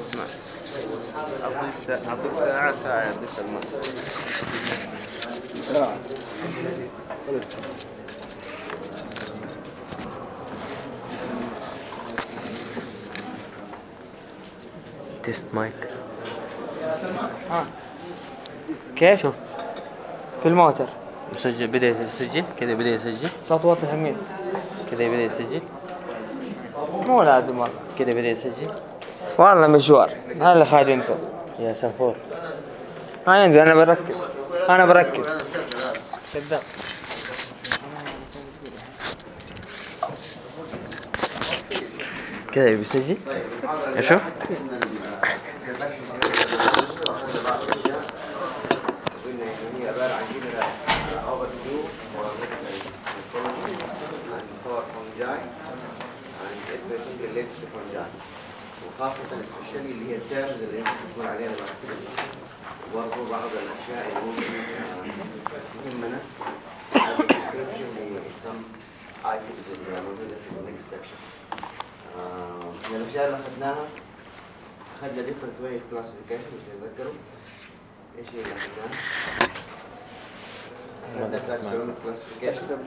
اسمع. أعطيك ساعة أعطيك ساعة ساعة يا سلمان ساعة تيست مايك ها كيف؟ شوف. في الموتر. مسجل بدأ يسجل كذا بدأ يسجل صوت واضح منين؟ كذا بدأ يسجل مو لازم والله. كذا بدأ يسجل والله مشوار. هذا اللي خالد ينزل يا سنفور. ما ينزل أنا بركز. أنا بركز. كذاب كذا بيسجل أشوف هي عبارة عن general overview for fungi and everything related to fungi وخاصة especially اللي هي ال terms اللي انت بتقول عليها بعد كده وبرضه بعض الأشياء اللي ممكن تهمنا some items اللي موجودة في ال next section. من الاشياء اللي أخذناها أخذنا different way classification مش تتذكروا إيش هي اللي أخذناها؟ أخذنا taxonomic classification.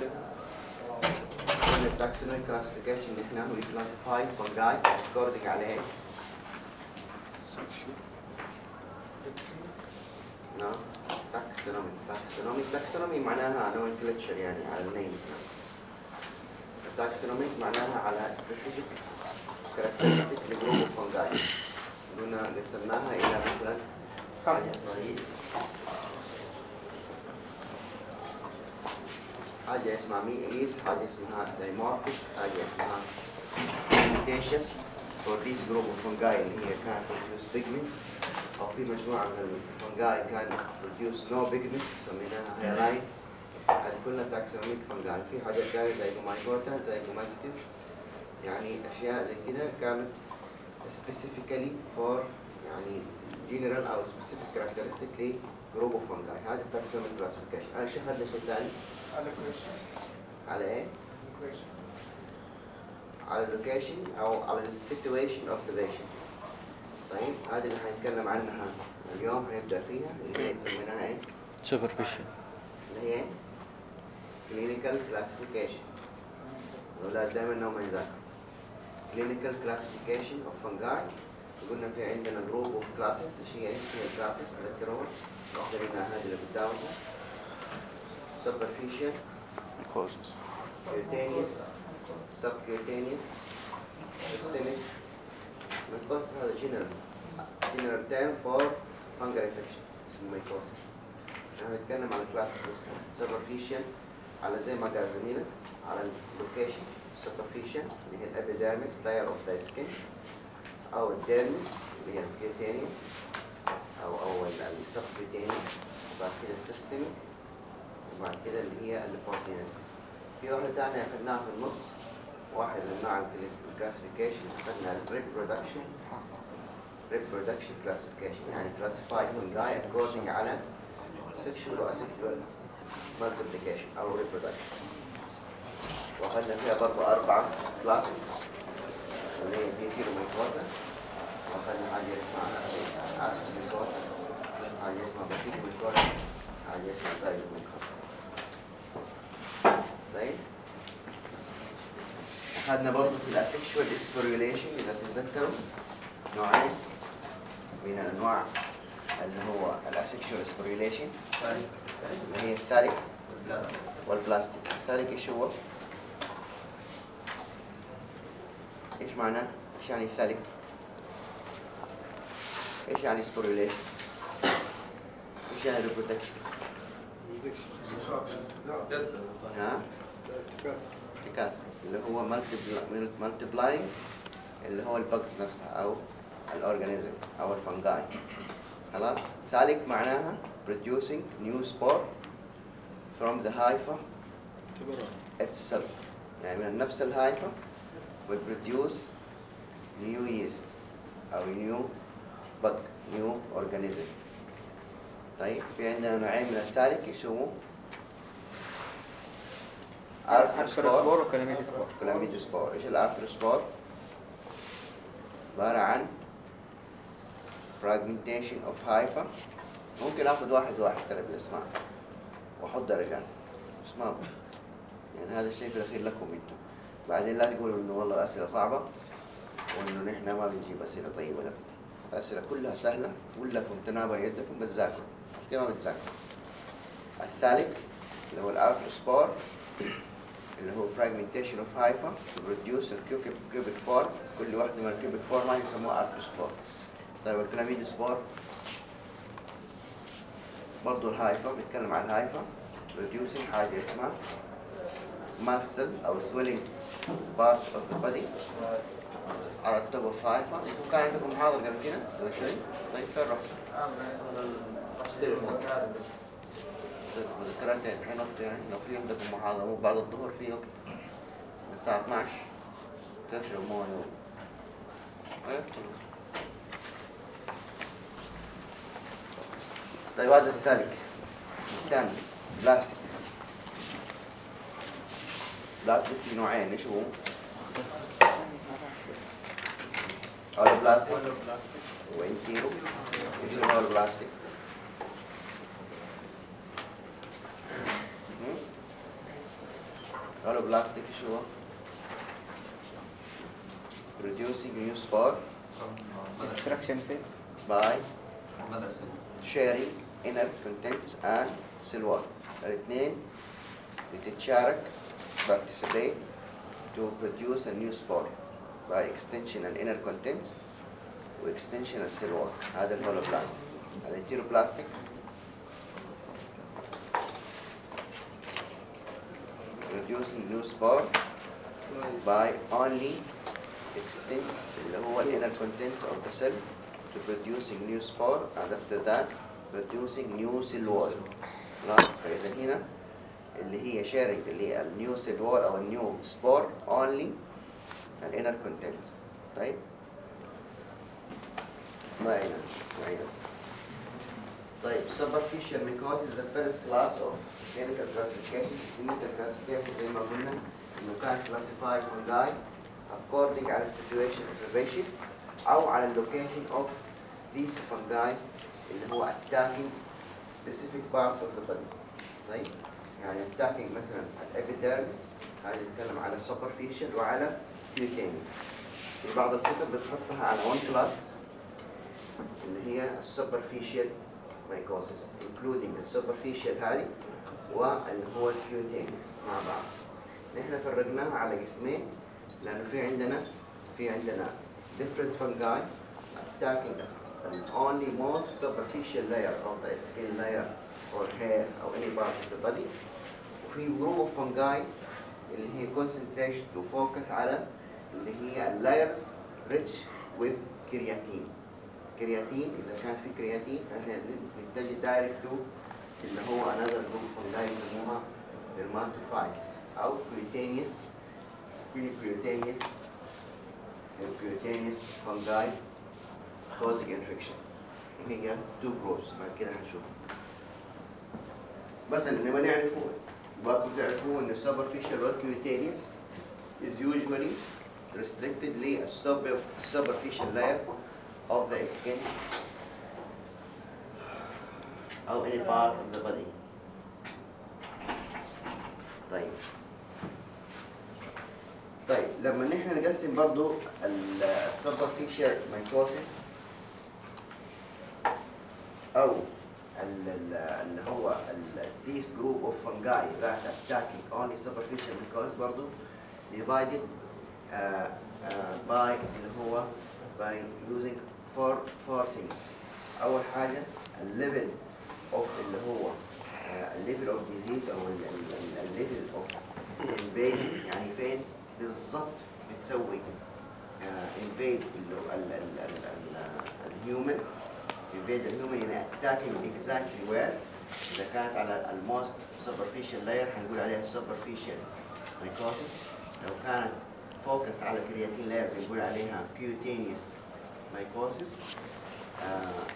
قلنا taxonomic classification اللي إحنا we classify fungi according على إيش؟ نعم. Taxonomic. Taxonomic. Taxonomy معناها nomenclature يعني؟ على النيمز taxonomic معناها على specific characteristic لجروب الفنجاي قلنا قسمناها إلى مثلا خمسة. رئيس حاجة اسمها ميئيس حاجة اسمها دايمورفيك حاجة اسمها mutaceous for this group of fungi اللي هي كانت produce pigments أو في مجموعة من الفنجاي كان produce no pigments سميناها هيلاين هذه كلها taxonomic fungi في حاجات ثانية زي جومايكوتا زي جوماستيس يعني أشياء زي كده كانت specifically for يعني general أو specific characteristic ل group of fungi هذا taxonomic classification أنا شو هذا شيء ثاني على إيه؟ على ال location أو على ال situation of the patient. طيب هذه اللي حنتكلم عنها اليوم هنبدأ فيها اللي هي سميناها إيه؟ superficial اللي هي clinical classification. الأولاد دائما إنهم ما يذاكروا clinical classification of fungi. قلنا في عندنا group of classes إيش هي؟ إيش هي الكلاسز تذكرون واخذنا هذه اللي قدامكم. Superficial. Cutaneous. Subcutaneous systemic mycosis هذا general. General term for fungal infection. اسمه mycosis إحنا بنتكلم على نفسها superficial على زي ما قال زميلك على ال location superficial اللي هي ال epidermis layer of the skin. أو ال dermis اللي هي ال cutaneous أو أو ال subcutaneous وبعد كده ال systemic وبعد كده اللي هي ال opportunistic في واحدة تانية أخذناها في النص. واحد من نوع ال classification أخذنا ال reproduction reproduction classification يعني classify fungi according على sexual و asexual multiplication أو reproduction وأخذنا فيها برضه أربعة classes. اللي هي Deuteromycota وأخذنا حاجة اسمها Ascomycota حاجة اسمها Basidiomycota حاجة اسمها Zygomycota طيب أخذنا برضه في ال asexual sporulation إذا تتذكروا نوعين من أنواع اللي هو الأسexual sporulation اللي هي الثالث والبلاستيك الثالث إيش هو؟ إيش معناه؟ إيش يعني الثالث؟ إيش يعني sporulation؟ إيش يعني reproduction؟ ها؟ تكاثر اللي هو multiplying اللي هو ال bugs نفسها أو ال organism أو ال fungi خلاص؟ thallic معناها producing new spore from the hypha itself. يعني من نفس ال hypha will produce new yeast أو new bug new organism. طيب؟ في عندنا نوعين من ال thallic يسموه arthrospore و chlamydospore chlamydospore إيش ال arthrospore عبارة عن fragmentation of hypha ممكن آخذ واحد واحد ترى بالاسماء. وأحط درجات. بس ما. يعني هذا الشيء في الأخير لكم أنتم. بعدين لا تقولوا إنه والله الأسئلة صعبة. وإنه نحن ما بنجيب أسئلة طيبة لكم. الأسئلة كلها سهلة. كلها في متناول يدكم بس ذاكروا. مش كده ما بتذاكروا. ال thallic اللي هو ال arthrospore. اللي هو to produce a cubic, cubic form كل واحدة من ال cubic form هاي يسموها arthrospore طيب ال chlamydospore برضو ال hypha بنتكلم عن ال hypha producing حاجة اسمها vesicle أو swelling part of the body على ال top of hypha أنتوا كان عندكم محاضرة قبل كده قبل شوي طيب فين رحتوا؟ مذكرات الحين وقت يعني لو في عندكم محاضرة بعد الظهر في وقت. من الساعة 12 تشرب مويه إيه؟ طيب هذا الثالث الثاني بلاستيك. بلاستيك في نوعين. إيش هو؟ holoblastic. و entero إيش هو holoblastic؟ holoblastic إيش هو؟ producing new spore destruction cell by sharing inner contents and cell wall الاثنين بتتشارك participate to produce a new spore by extension and inner contents و extension and cell wall هذا الهولوبلاستيك الانتيروبلاستيك producing new spore by only extend اللي هو ال inner contents of the cell to producing new spore and after that producing new cell wall خلاص فإذا هنا اللي هي sharing اللي هي ال new cell wall أو ال new spore only an inner content طيب ما هنا ما هنا طيب superficial mycosis is the first class of clinical classification clinical classification زي ما قلنا انه كان classified fungi according على situation of the patient أو على location of these fungi اللي هو attacking specific part of the body طيب يعني attacking مثلا ال epidermis هذا نتكلم على superficial وعلى cutaneous في بعض الكتب بتحطها على one class اللي هي superficial mycosis including ال superficial هذه واللي هو ال cutaneous مع بعض نحن فرقناها على قسمين لأنه في عندنا في عندنا different fungi attacking the only most superficial layer of the skin layer or hair or any part of the body وفي group of fungi اللي هي concentration to focus على اللي هي layers rich with كرياتين كرياتين اذا كان في كرياتين فاحنا نتجه دايركت تو اللي هو another group fungi يسموها dermatophytes او cutaneous cutaneous cutaneous fungi causing infection هي two groups بعد كده هنشوف بس اللي نبغى نعرفه برضه تعرفوه ان superficial والcutaneous is usually restricted للsuperficial layer of the skin أو any part of the body طيب طيب لما نحن نقسم برضو ال superficial mycosis أو ال- ال- اللي هو this group of fungi that attacking only superficial mycosis برضو divided uh, uh, by اللي هو by using four four things اول حاجة ال level of اللي هو ال level of disease أو ال level of invasion. يعني فين؟ بالضبط بتسوي invade ال human invade ال human يعني attacking exactly where إذا كانت على ال most superficial layer هنقول عليها superficial mycosis. لو كانت focus على keratin layer بنقول عليها cutaneous mycosis.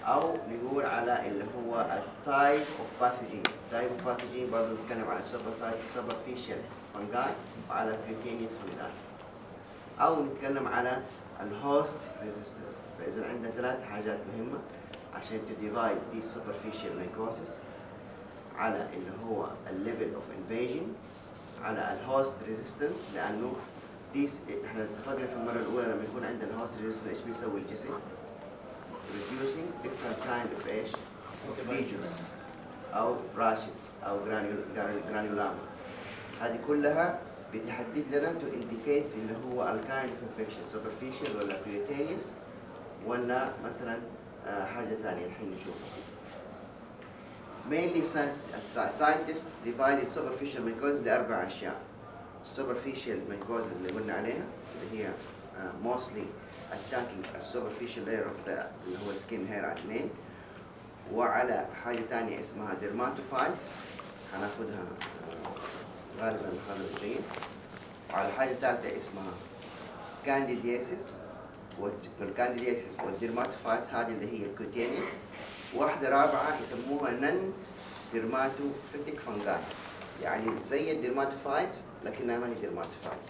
أو نقول على اللي هو ال type of pathogen type of pathogen برضه نتكلم على superficial fungi وعلى cutaneous fungi. أو نتكلم على ال host resistance فإذا عندنا ثلاث حاجات مهمة عشان ت divide دي superficial mycosis. على اللي هو ال level of invasion على ال host resistance لأنه دي إحنا اتفقنا في المرة الأولى لما يكون عندنا ال host resistance إيش بيسوي الجسم؟ Producing different kind of إيش؟ of lesions أو rashes أو granuloma هذه كلها بتحدد لنا to indicate اللي هو ال kind of infection superficial ولا cutaneous ولا مثلا آه، حاجة ثانية الحين نشوفها mainly scient- scientists divided superficial mycosis لأربع أشياء superficial mycosis اللي قلنا عليها اللي هي uh, mostly attacking a superficial layer of the اللي هو skin hair على الاثنين وعلى حاجة تانية اسمها dermatophytes. هناخدها آه، غالبا المحاضرة الجاية وعلى حاجة ثالثة اسمها candidiasis. وال candidiasis وال dermatophytes هذه اللي هي ال cutaneous واحدة رابعة يسموها non-dermatophytic fungi يعني زي ال dermatophytes لكنها ما هي dermatophytes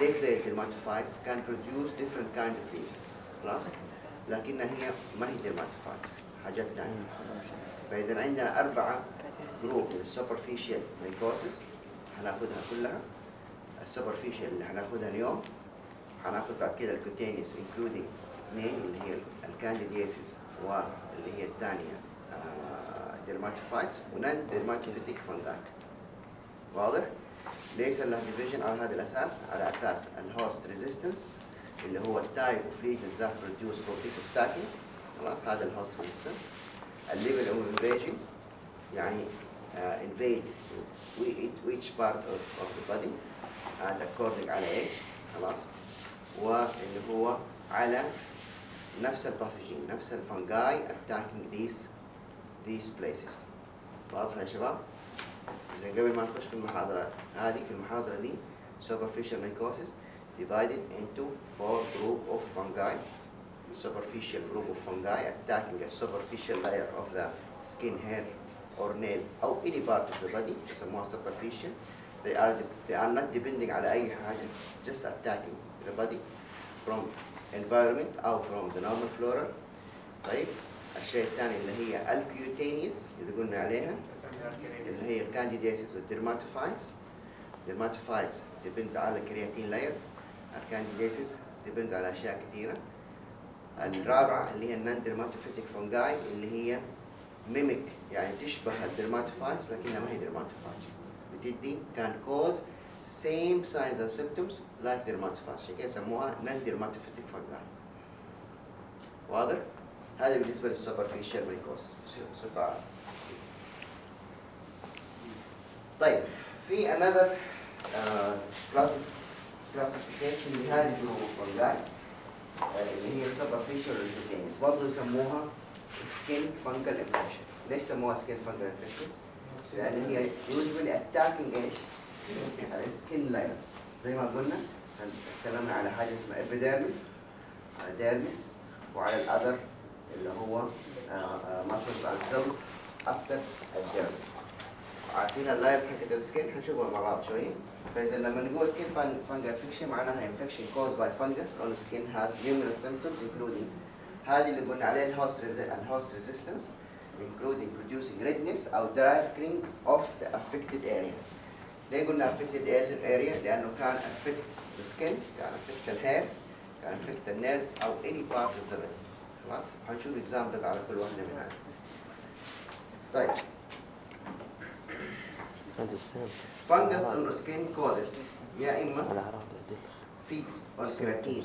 ليش زي ال dermatophytes كان produce different kind of lesions. خلاص لكنها هي ما هي dermatophytes حاجات ثانية فإذا عندنا أربعة group من ال superficial mycosis هناخدها كلها. ال superficial اللي هناخدها اليوم هناخد بعد كده ال cutaneous including اثنين اللي هي ال candidiasis واللي هي الثانية dermatophytes و non-dermatophytic fungi واضح؟ ليس لها division على هذا الأساس على أساس ال host resistance اللي هو ال type of lesion that produce protease attacking خلاص هذا ال host resistance ال level of invasion يعني invade we- each part of, the body. and according على إيش؟ خلاص. واللي هو على نفس الباثوجين نفس الفنجاي attacking these these places. واضح يا شباب؟ قبل ما نخش في المحاضرة هذه في المحاضرة دي superficial mycosis divided into four group of fungi superficial group of fungi attacking a superficial layer of the skin hair or nail أو any part of the body يسموها superficial they are they are not depending على أي حاجة just attacking the body from environment أو from the normal flora طيب الشيء الثاني اللي هي ال cutaneous اللي قلنا عليها اللي هي ال candidiasis وال dermatophytes. ال dermatophytes depends على ال keratin layers ال candidiasis depends على أشياء كثيرة. الرابعة اللي هي ال non dermatophytic fungi اللي هي mimic يعني تشبه ال dermatophytes لكنها ما هي dermatophytes. بتدي can cause same signs and symptoms like dermatophyte عشان كده يسموها non dermatophytic fungi. واضح؟ هذا بالنسبة لل superficial mycosis بصفة عامة طيب في another uh, classif- classification لهذه ال group fungi اللي هي superficial mycosis برضه يسموها skin fungal infection ليش سموها skin fungal infection؟ لأن هي usually attacking إيش؟ ال skin layers زي ما قلنا تكلمنا على حاجة اسمها epidermis dermis وعلى ال other اللي هو muscles and cells after ال dermis عارفين ال layer حقت ال skin حنشوفها مع بعض شوية فإذا لما نقول skin fungal infection معناها infection caused by fungus on the skin has numerous symptoms including هذه اللي قلنا عليها ال host ال host resistance including producing redness أو darkening of the affected area ليه قلنا affected area؟ لأنه can affect the skin can affect ال hair can affect ال nail أو any part of the body خلاص؟ هنشوف examples على كل واحدة من هذه طيب fungus on skin causes يا اما feeds اور keratin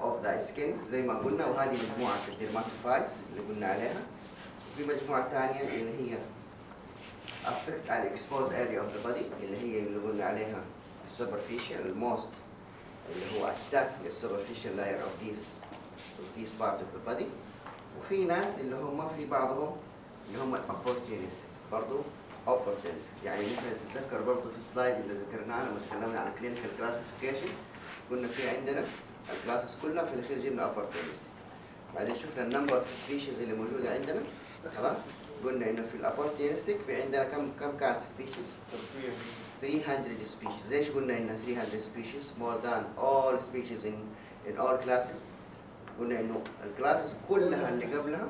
of the skin زي ما قلنا وهذه مجموعة ال dermatophytes اللي قلنا عليها. في مجموعة ثانية اللي هي affect على exposed area of the body اللي هي اللي قلنا عليها ال superficial almost اللي هو attack لل superficial layer of this of this part of the body وفي ناس اللي هم في بعضهم اللي هم ال opportunist برضه opportunistic يعني نحن نتذكر برضو في ال slide اللي ذكرناه لما تكلمنا عن clinical classification قلنا في عندنا ال classes كلها في الأخير جبنا opportunistic بعدين شفنا ال number of species اللي موجودة عندنا خلاص؟ قلنا إنه في ال opportunistic في عندنا كم كم كانت species 3 300 species. ليش قلنا ان 300 species more than all species in in all classes قلنا إنه ال classes كلها اللي قبلها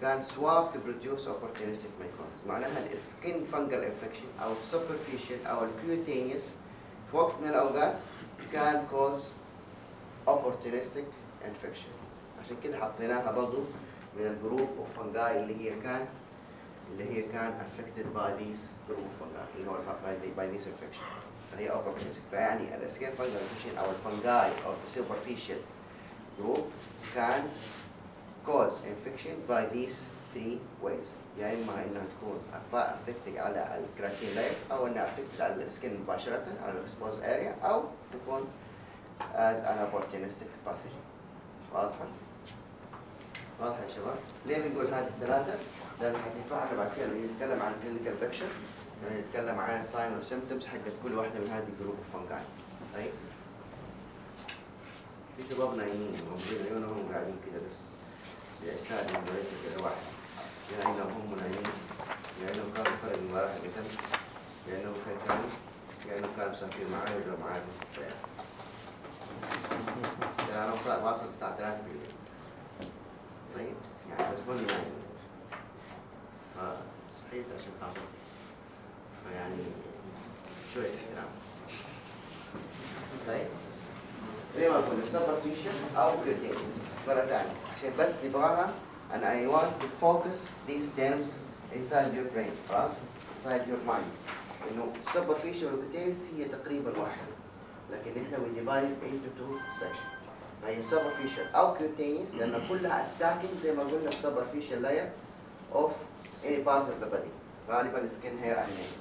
كان swab to produce opportunistic mycosis معناها السكين fungal infection او superficial او الكيوتينيوس في وقت من الاوقات كان cause opportunistic infection عشان كده حطيناها برضو من الجروب اوف فنجاي اللي هي كان اللي هي كان affected by these group of fungi اللي هو الف- by, the, by this infection فهي opportunistic فيعني الاسكين fungal infection او الفنجاي او superficial group can cause infection by these three ways يا اما إنها تكون affected على الكراتين layers أو إنها affected على السكن مباشرة على الاكسبوز area أو تكون as an opportunistic pathogen واضحة؟ واضحة يا شباب؟ ليه بنقول هذه الثلاثة؟ لأن حتنفعنا بعد كده نتكلم عن clinical picture نتكلم عن ال sign وال symptoms حقت كل واحدة من هذه ال group ال fungi طيب؟ في شباب نايمين موجودين عيونهم قاعدين كده بس بإحساس إنه ليس كده واحد يا إنهم هم نايمين يا إنهم كانوا فرق من وراء حقتهم يا إنهم كانوا يا إنهم كانوا مسافرين معاي ولا معاي في السفرية يعني أنا وصل- واصل الساعة 3 بالليل طيب يعني بس ماني نايم آه، صحيت عشان خاطر فيعني شوية احترام. طيب زي ما قلنا superficial أو cutaneous مرة ثانية عشان بس نبغاها and I want to focus these terms inside your brain خلاص inside your mind إنه superficial و cutaneous هي تقريبا واحدة لكن إحنا we divide it into two sections هي superficial أو cutaneous لأن كلها attacking زي ما قلنا superficial layer of any part of the body غالبا skin hair and nail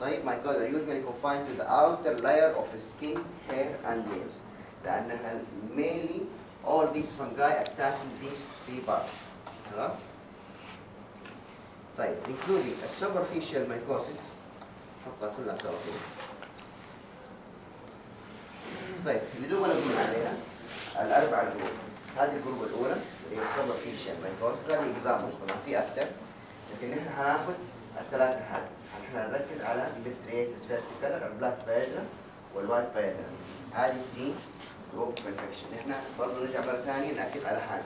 طيب my God are usually confined to the outer layer of skin, hair and nails لأنها mainly all these fungi attacking these three parts خلاص؟ طيب including a superficial mycosis. حطها كلها سوا كده طيب اللي دوبنا قلنا عليها الأربعة الجروب هذه ال group الأولى اللي هي superficial mycosis. هذه examples طبعا في أكثر لكن نحن هناخد الثلاثة هذه إحنا هنركز على ال pityriasis versicolor ال black piedra وال white piedra هذه 3 group infection إحنا برضه نرجع مرة ثانية ناكد على حاجة.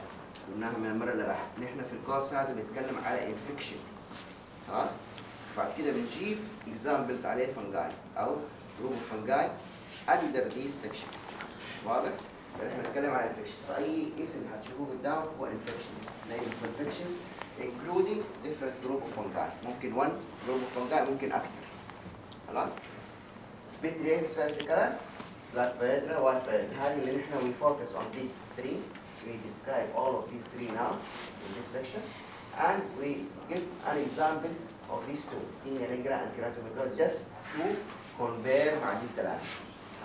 قلناها من المرة اللي راحت. نحن في الكورس هذا بنتكلم على infection خلاص؟ بعد كده بنجيب example عليه fungi أو group fungi اندر ذيس سكشنز واضح؟ فاحنا بنتكلم على انفكشن فأي اسم هتشوفوه قدامك هو انفكشنز نيم انفكشنز including different group of fungi. ممكن one group of fungi ممكن أكثر خلاص؟ بكتيريا فاسيكال black phaedra white phaedra هذه اللي نحن we focus on these three we describe all of these three now in this section and we give an example of these two Tinea nigra and Keratomegalos just to compare مع دي الثلاثة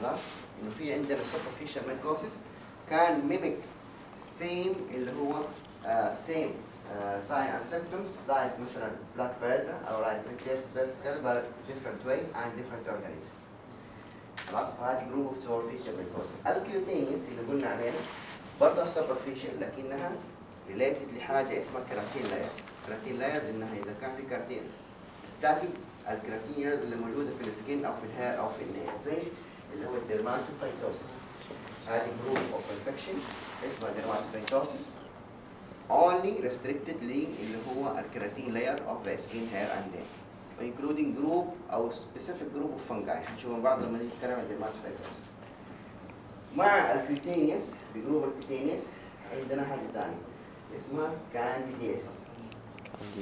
خلاص انه في عندنا superficial mycosis can mimic same اللي هو uh, uh, sign and symptoms like مثلا black piedra or like Pityriasis versicolor but different way and different organism خلاص؟ فهذه group of superficial mycosis ال cutaneous اللي قلنا عليها. برضه superficial لكنها related لحاجة اسمها keratin layers keratin layers إنها إذا كان في كراتين تاتي ال keratin layers اللي موجودة في ال skin أو في ال hair أو في ال nail زي اللي هو ال dermatophytosis هذه group of infection اسمها dermatophytosis only restricted لي اللي هو ال keratin layer of the skin hair and nail including group أو specific group of fungi. هنشوفهم بعض لما نيجي نتكلم عن ال dermatophytosis مع ال cutaneous ب group ال cutaneous عندنا حاجة ثانية اسمها candidiasis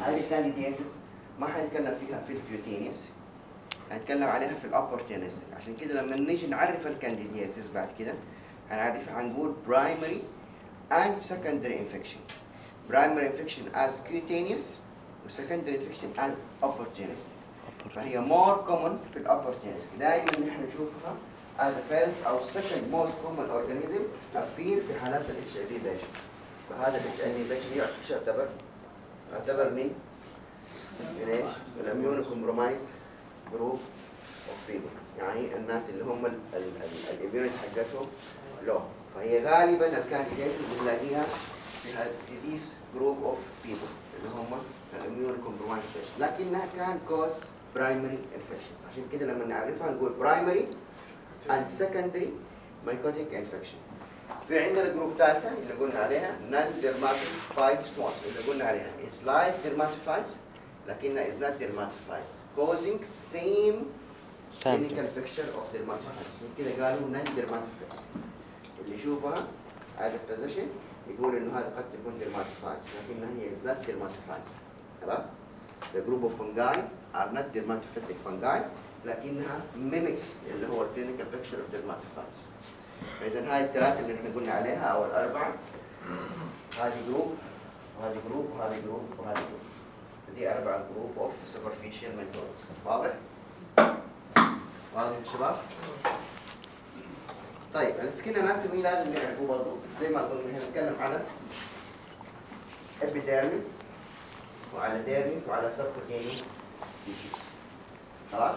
هذه ال candidiasis ما حنتكلم فيها في ال cutaneous هنتكلم عليها في ال opportunistic عشان كده لما نيجي نعرف ال candidiasis بعد كده هنعرف هنقول primary and secondary infection. Primary infection as cutaneous و secondary infection as opportunistic فهي more common في ال opportunistic دائما نحن نشوفها as the first أو second most common organism appear في حالات ال HIV patient فهذا ال HIV patient يعتبر يعتبر؟ يعتبر من من إيش؟ ال immune compromised group of people يعني الناس اللي هم ال immunity حقتهم لو فهي غالبا الكانديديت بنلاقيها في هذا- these group of people اللي هم ال immune compromised patient لكنها can cause primary infection عشان كده لما نعرفها نقول primary and secondary mycotic infection في عندنا group ثالثه اللي قلنا عليها non dermatophyte spots اللي قلنا عليها. Is like dermatitis لكنها is not dermatophyte. Causing same same clinical picture of dermatitis. عشان كده قالوا non dermatophyte. اللي يشوفها as a physician يقول إنه هذا قد تكون dermatitis لكنها هي is not dermatitis خلاص؟ The group of fungi are not dermatophytic fungi لكنها mimic اللي هو clinical picture of dermatitis فاذا هاي الثلاثة اللي إحنا قلنا عليها أو الأربعة هذه group وهذه group وهذه group وهذه group دي أربع group of superficial microbes واضح؟ واضح يا شباب؟ طيب ال skin anatomy لازم نعرفه برضه زي ما قلنا إحنا نتكلم على epidermis وعلى dermis وعلى subcutaneous tissues خلاص؟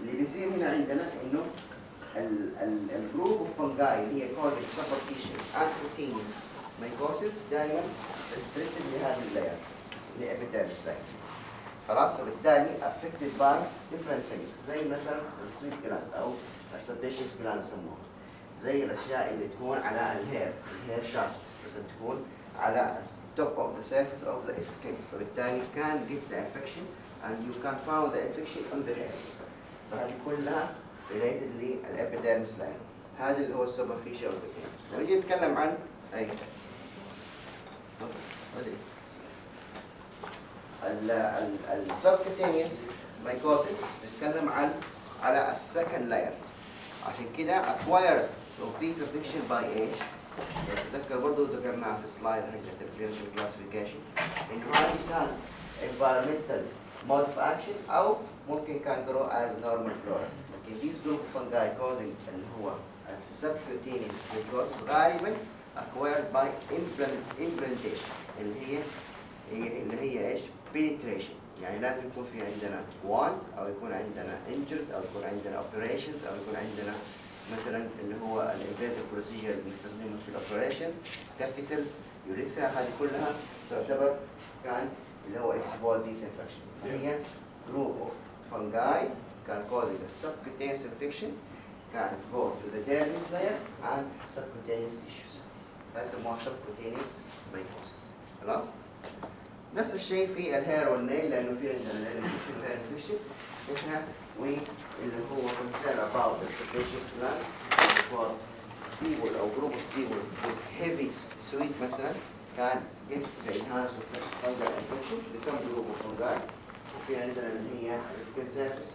اللي بيصير هنا عندنا إنه ال- ال- ال group of fungi اللي هي called superficial and cutaneous mycosis دائما restricted لهذه ال layer اللي epidermis layer خلاص وبالتالي affected by different things زي مثلا ال sweat gland أو ال sebaceous gland يسموها زي الأشياء اللي تكون على ال hair ال hair shaft مثلا تكون على top of the surface of the skin. فبالتالي can get the infection and you can found the infection on the hair فهذه كلها related لل epidermis layer هذا اللي هو ال superficial cutaneous لما نجي نتكلم عن أي ال subcutaneous mycosis نتكلم عن على ال second layer عشان كده acquired of these infection by age تتذكر برضه ذكرناها في ال slide حقت ال clinical classification انه هذه كان environmental mode of action أو ممكن كان grow as normal flora لكن these group of fungi causing اللي هو subcutaneous mycosis غالبا acquired by implant- implantation اللي هي اللي هي إيش؟ penetration يعني لازم يكون في عندنا want أو يكون عندنا injured أو يكون عندنا operations أو يكون عندنا مثلا اللي هو الانفيزيف بروسيجر اللي بنستخدمه في الاوبريشنز كاثيترز يوريثرا هذه كلها تعتبر كان اللي هو اكسبول ديس انفكشن هي جروب اوف can cause a subcutaneous infection can go to the dermis layer and subcutaneous tissues. هذا يسموها subcutaneous mycosis. خلاص؟ نفس الشيء في ال hair وال nail لأنه في عندنا ال hair infection وال hair infection إحنا واللي هو concern about the secretions gland for people أو group of people with heavy sweat مثلا can get the enhanced fungal infection لسم group of fungi وفي عندنا اللي هي ال skin surface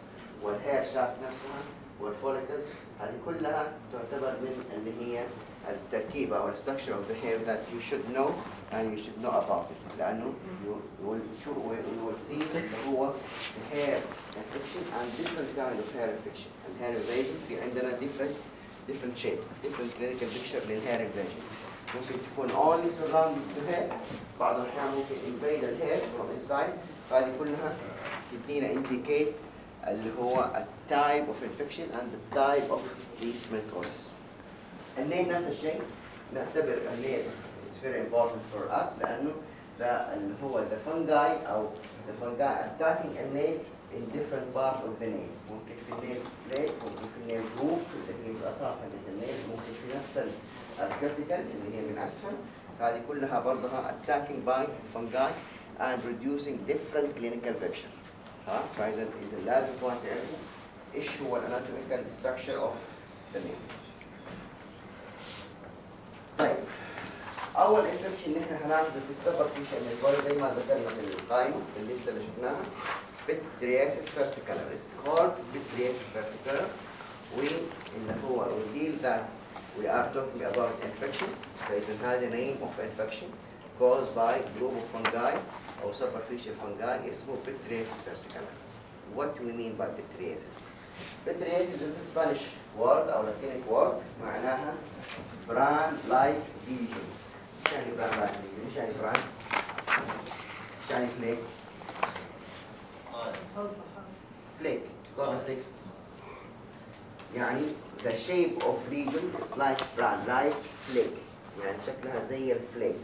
وال hair shaft نفسها وال follicles هذه كلها تعتبر من اللي هي التركيبة أو structure of the hair that you should know and you should know about it لأنه you will, you will see اللي هو hair infection and different kind of hair infection الhair invasion في عندنا different different shape different clinical picture للhair invasion ممكن تكون only surrounding the hair بعض الأحيان ممكن invade the hair from inside هذه كلها تدينا indicate اللي هو a type of infection and the type of these mycosis النيل نفس الشيء. نعتبر النيل is very important for us لأنه ده اللي هو the fungi أو the fungi attacking النيل in different part of the nail. ممكن في النيل plate ممكن في النيل roof اللي هي الأطراف حقت النيل ممكن في نفس الكورتيكال اللي هي من أسفل. هذه كلها برضها attacking by fungi and producing different clinical picture. خلاص فإذا إذا لازم تكون تعرفوا إيش هو الاناتوميكال structure of the nail. طيب اول انفكشن اللي احنا هناخده في السوبر فيشن ميكول زي ما ذكرنا في القائمه في الليسته اللي شفناها بترياسيس فيرسيكولار it's called بترياسيس فيرسيكولار واللي هو we deal that we are talking about infection فاذا هذا name of infection caused by group of fungi او superficial fungi اسمه pityriasis versicolor what do we mean by pityriasis pityriasis is a Spanish word أو Latinic word معناها bran like lesion إيش يعني bran like lesion؟ إيش يعني bran؟ إيش يعني flake؟ flake corn flakes يعني the shape of region is like bran like flake يعني شكلها زي ال flake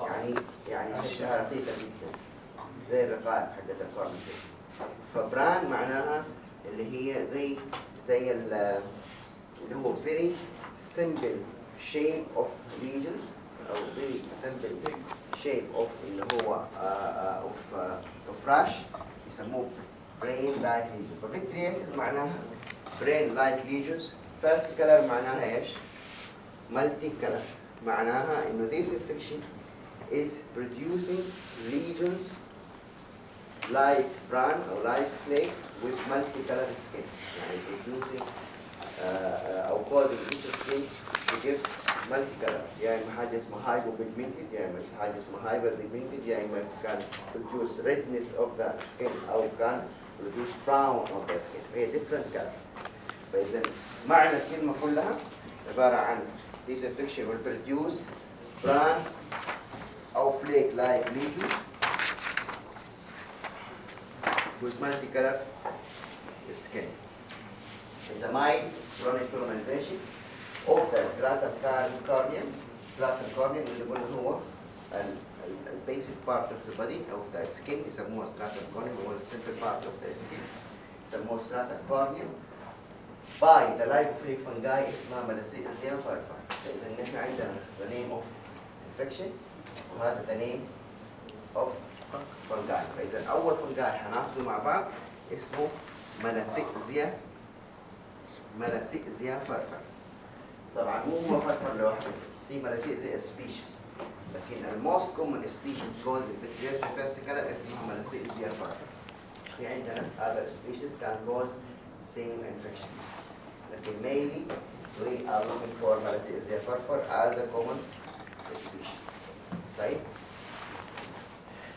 يعني يعني شكلها رقيقة جدا. زي الرقائق حقت ال corn flakes ف bran معناها اللي هي زي زي ال- اللي هو very simple shape of lesions او very simple shape of اللي هو uh, uh, of uh, of rash يسموه brain like lesions فبكترياسيس معناها brain like lesions first color معناها ايش؟ multi color معناها انه this infection is producing lesions like bran or like flakes with multicolored skin يعني producing uh, uh, او causing this skin to get multicolor يا اما حاجه اسمها hypopigmented يا اما حاجه اسمها hyperpigmented يا اما كان produce redness of the skin او كان produce brown of the skin فهي different color فاذا معنى الكلمه كلها عباره عن this infection will produce bran او flake like lesion With multicolor skin. It's a mild chronic colonization of the stratum car- corneum. Stratum corneum اللي قلنا هو ال- ال- ال basic part of the body of the skin يسموها stratum corneum هو the central part of the skin يسموها stratum corneum by the lipophilic fungi اسمها ملاسيزيا فارفا فإذا نحن عندنا the name of infection وهذا the name of فنجاي فاذا أول فنجاي هناخده مع بعض اسمه مناسيزيا مناسيزيا فرفر. طبعا مو هو furfur لوحده في Malassezia species لكن ال most common species cause ال pityriasis versicolor اسمها Malassezia furfur. في عندنا other species can cause same infection. لكن mainly we are looking for Malassezia furfur as a common species. طيب؟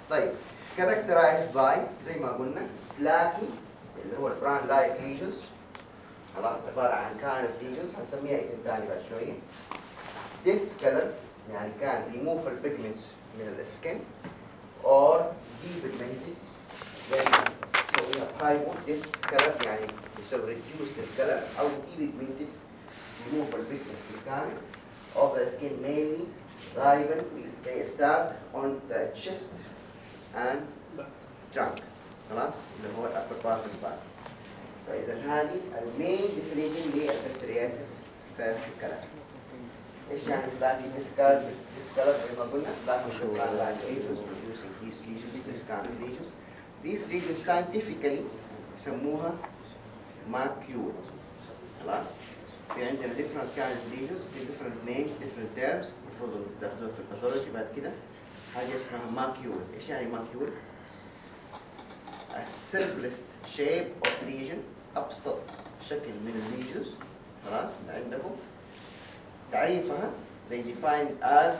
طيب characterized by زي ما قلنا flaky اللي هو ال bran like lesions خلاص عبارة عن كان of lesions هنسميها اسم ثاني بعد شوية discolor يعني كان the pigments من ال skin or depigmented يعني نسويها hypo discolor يعني يسوي reduce لل color أو depigmented remove the pigments بالكامل of the skin mainly غالبا they start on the chest and trunk خلاص اللي هو upper part of the body فإذا هذه المين definition للبكتيرياسيس فيرست كلر إيش يعني black discolor discolor زي ما قلنا black black lesions producing these lesions this kind of lesions these lesions scientifically يسموها macule خلاص في عندنا different kind of lesions في different names different terms المفروض تاخذوها في الباثولوجي بعد كده هذه اسمها macule. إيش يعني macule؟ ال simplest shape of lesion أبسط شكل من ال lesions خلاص اللي عندكم. تعريفها they define as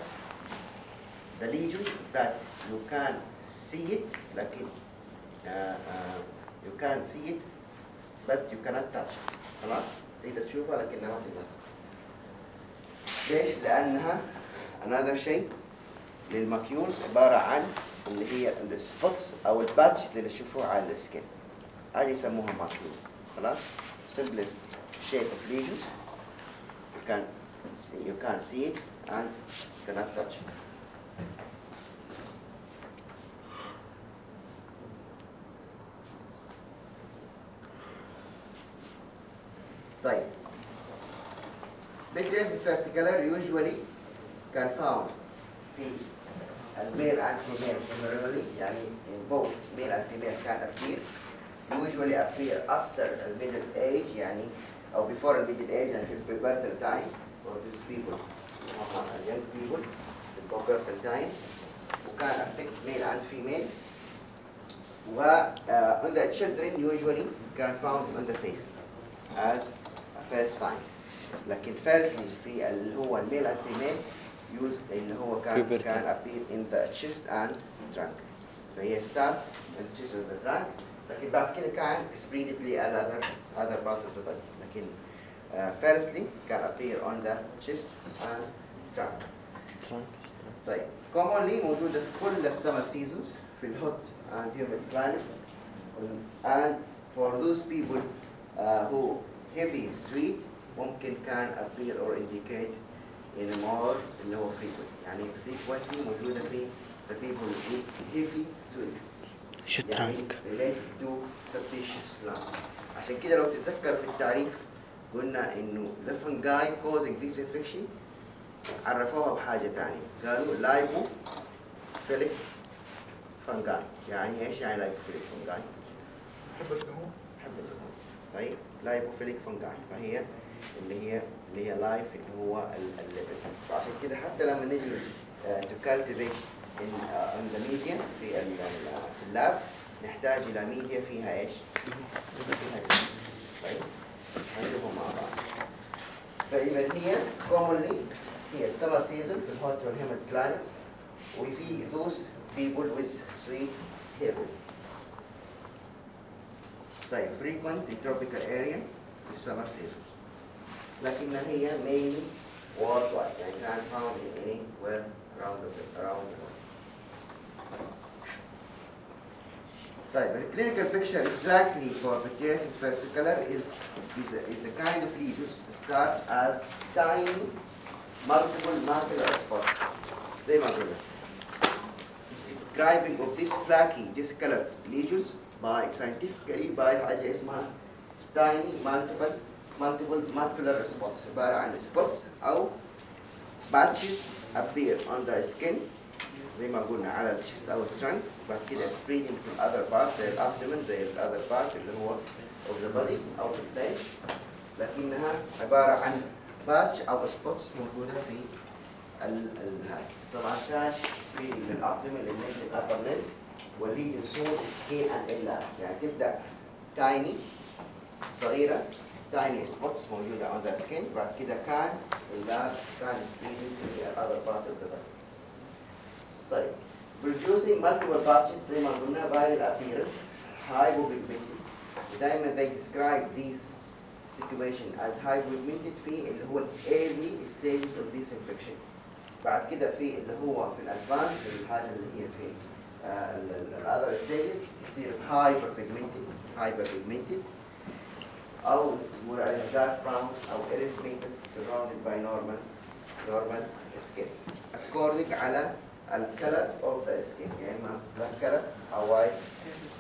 the lesion that you can see it لكن uh, uh, you can see it but you cannot touch. خلاص؟ تقدر تشوفها لكنها في البصر ليش؟ لأنها another shape. لل macule عبارة عن اللي هي ال spots أو ال patches اللي تشوفوها على ال skin هذه يسموها macule خلاص simplest shape of lesions you can see you can see it and cannot touch طيب raised fascicular usually can found في الميل and female similarly يعني in both male and female can appear usually appear after the middle age يعني أو before the middle age يعني في pubertal time for these people uh, young people in pubertal time وكان affect male and female و uh, on the children usually can found on the face as a first sign لكن firstly في اللي هو الميل and female use اللي هو كان Puberty. كان appear in the chest and trunk فهي start in the chest and the trunk لكن بعد كده كان spread ل other other part of the body لكن uh, firstly can appear on the chest and trunk طيب commonly موجودة في كل السمر seasons في الهوت and humid climates and for those people uh, who heavy sweet ممكن كان appear or indicate in a more اللي هو frequent يعني frequently موجودة في the people who eat heavy sweet إيش يعني related to suspicious lung عشان كده لو تتذكر في التعريف قلنا إنه the fungi causing this infection عرفوها بحاجة تانية. قالوا lipophilic fungi يعني إيش يعني lipophilic fungi؟ حب الدهون حب الدهون طيب lipophilic fungi فهي اللي هي اللي هي life اللي هو ال- ال label فعشان كده حتى لما نيجي to cultivate in the media في ال- ال- في ال lab نحتاج إلى ميديا فيها إيش؟ فيها. طيب هنشوفهم مع بعض فإذا هي commonly هي summer season في الهوت والهيمد climates وفي those people with sweet hair طيب frequent in tropical area في Nothing that he had made was what, and God find it anywhere around the, around the world. Right, but clinical picture exactly for Bacteriaceous versicolor is, is, a, is a kind of lesions start as tiny multiple macular spots. They macular. Describing of this flaky, discolored lesions by scientifically by Haji Ismail, tiny multiple macular spots عبارة عن spots أو patches appear on the skin. زي ما قلنا على الشيست أو الترنك بعد كده spreading to other part زي الابدومن زي ال other part اللي هو of the body أو في الفلاش لكنها عبارة عن patch أو spots موجودة في ال ال هاي طبعا كاش في للابدومن للنيك الابر لينز والليجن سون سكين اند إلا. يعني تبدأ تايني صغيرة. تايني سبوتس موجوده on the skin بعد كده كان اللاب كان spreading to the other part of the body طيب producing multiple patches زي ما قلنا by the appearance hypopigmented دايما they describe these situation as hypopigmented في اللي هو ال early stages of this infection بعد كده في اللي هو في الادفانس الحاجه اللي هي في الاذر ستيجز يصير هايبر بيجمنتد هايبر بيجمنتد عليها دارك براون أو erythematous surrounded by normal normal skin according على الكلر of the skin يا اما black color أو white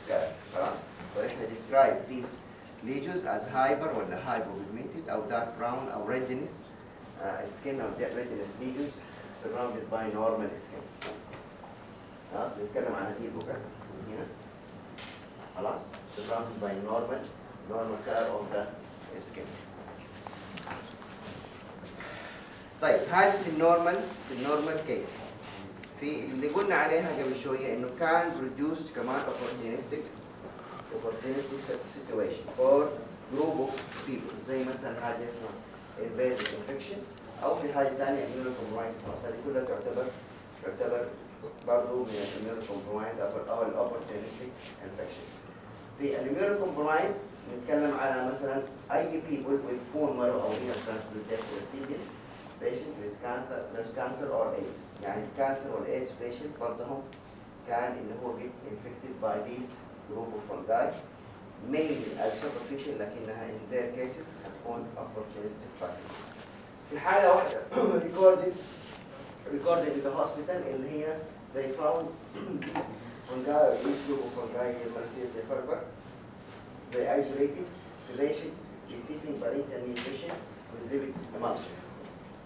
color خلاص فاحنا describe these lesions as hyper ولا hypopigmented أو dark brown أو redness uh, skin or redness lesions surrounded by normal skin خلاص نتكلم عن هذه البكرة هنا خلاص surrounded by normal normal color of the skin طيب هذه في ال normal في ال normal case في اللي قلنا عليها قبل شوية إنه كان reduced كمان opportunistic opportunity situation for group of people. زي مثلا حاجة اسمها invasive infection أو في حاجة ثانية immunocompromised خلاص هذه كلها تعتبر تعتبر برضه من ال immunocompromised أو ال opportunistic infection في الاميونوكومبرومايز نتكلم على مثلا اي people with bone marrow او renal transplant death recipient patient with cancer with cancer or AIDS يعني الكانسر والايدز patient برضهم كان ان هو get infected by these group of fungi mainly as superficial لكنها in their cases هتكون opportunistic factor في حالة واحدة recorded recorded in the hospital اللي هي they found these fungi these group of fungi in Malassezia fever They isolated the patient receiving parental nutrition with living emulsion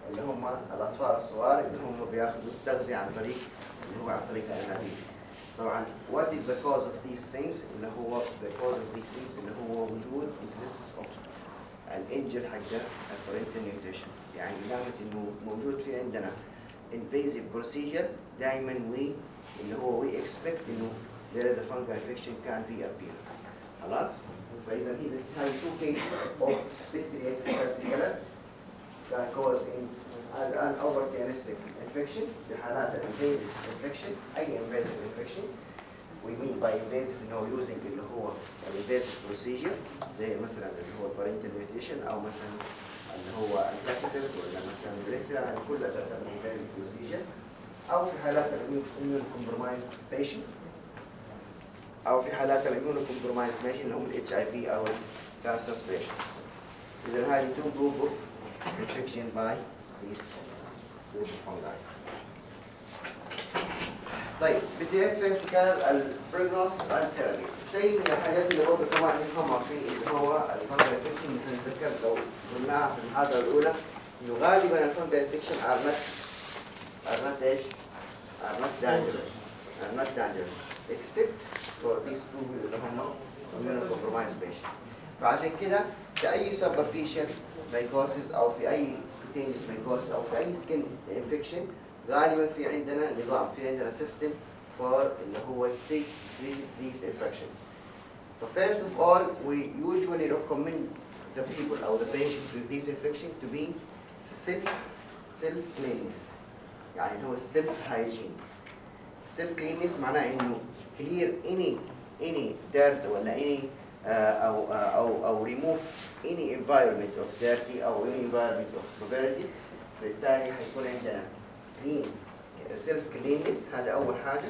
اللي هم الاطفال الصغار اللي هم بياخذوا التغذيه عن طريق اللي هو عن طريق الانابيب طبعا what is the cause of these things اللي هو the cause of these things اللي هو وجود existence of الانجل حق البارنتال نيوتريشن يعني دامت انه موجود في عندنا invasive procedure دائما we اللي هو we expect انه there is a fungal infection can be appear خلاص فاذا هي هاي two cases of bacterial versicolor can cause in an, an opportunistic infection في حالات invasive infection اي invasive infection we mean by invasive انه using اللي هو invasive procedure زي مثلا اللي هو parenteral nutrition أو مثلا اللي هو ال catheters ولا مثلا ال urethra يعني كلها تعتبر invasive procedure أو في حالات ال immunocompromised patient أو في حالات ال immunocompromised patient اللي هم ال HIV أو ال cancer patient اذا هذه two group of infection by these group of fungi. طيب بدي اسفل كان ال prognosis ال therapy شيء من الحاجات اللي برضه كمان نفهمها في اللي هو ال fungal infection مثل نتذكر لو قلناها في المحاضرة الأولى إنه غالبا ال fungal infection are not are not إيش؟ are not dangerous. are not dangerous. Except these people اللي هم immunocompromised patient فعشان كده في اي superficial mycosis أو في اي cutaneous mycosis أو في اي skin infection غالبا في عندنا نظام في عندنا system for اللي هو treat these infection. So first of all, we usually recommend the people or the patient with this infection to be self self cleanliness. يعني اللي هو self hygiene. Self cleanliness معناه انه clear any any dirt ولا any uh, أو أو أو remove any environment of dirty أو any environment of mobility بالتالي حيكون عندنا clean self cleanliness هذا أول حاجة.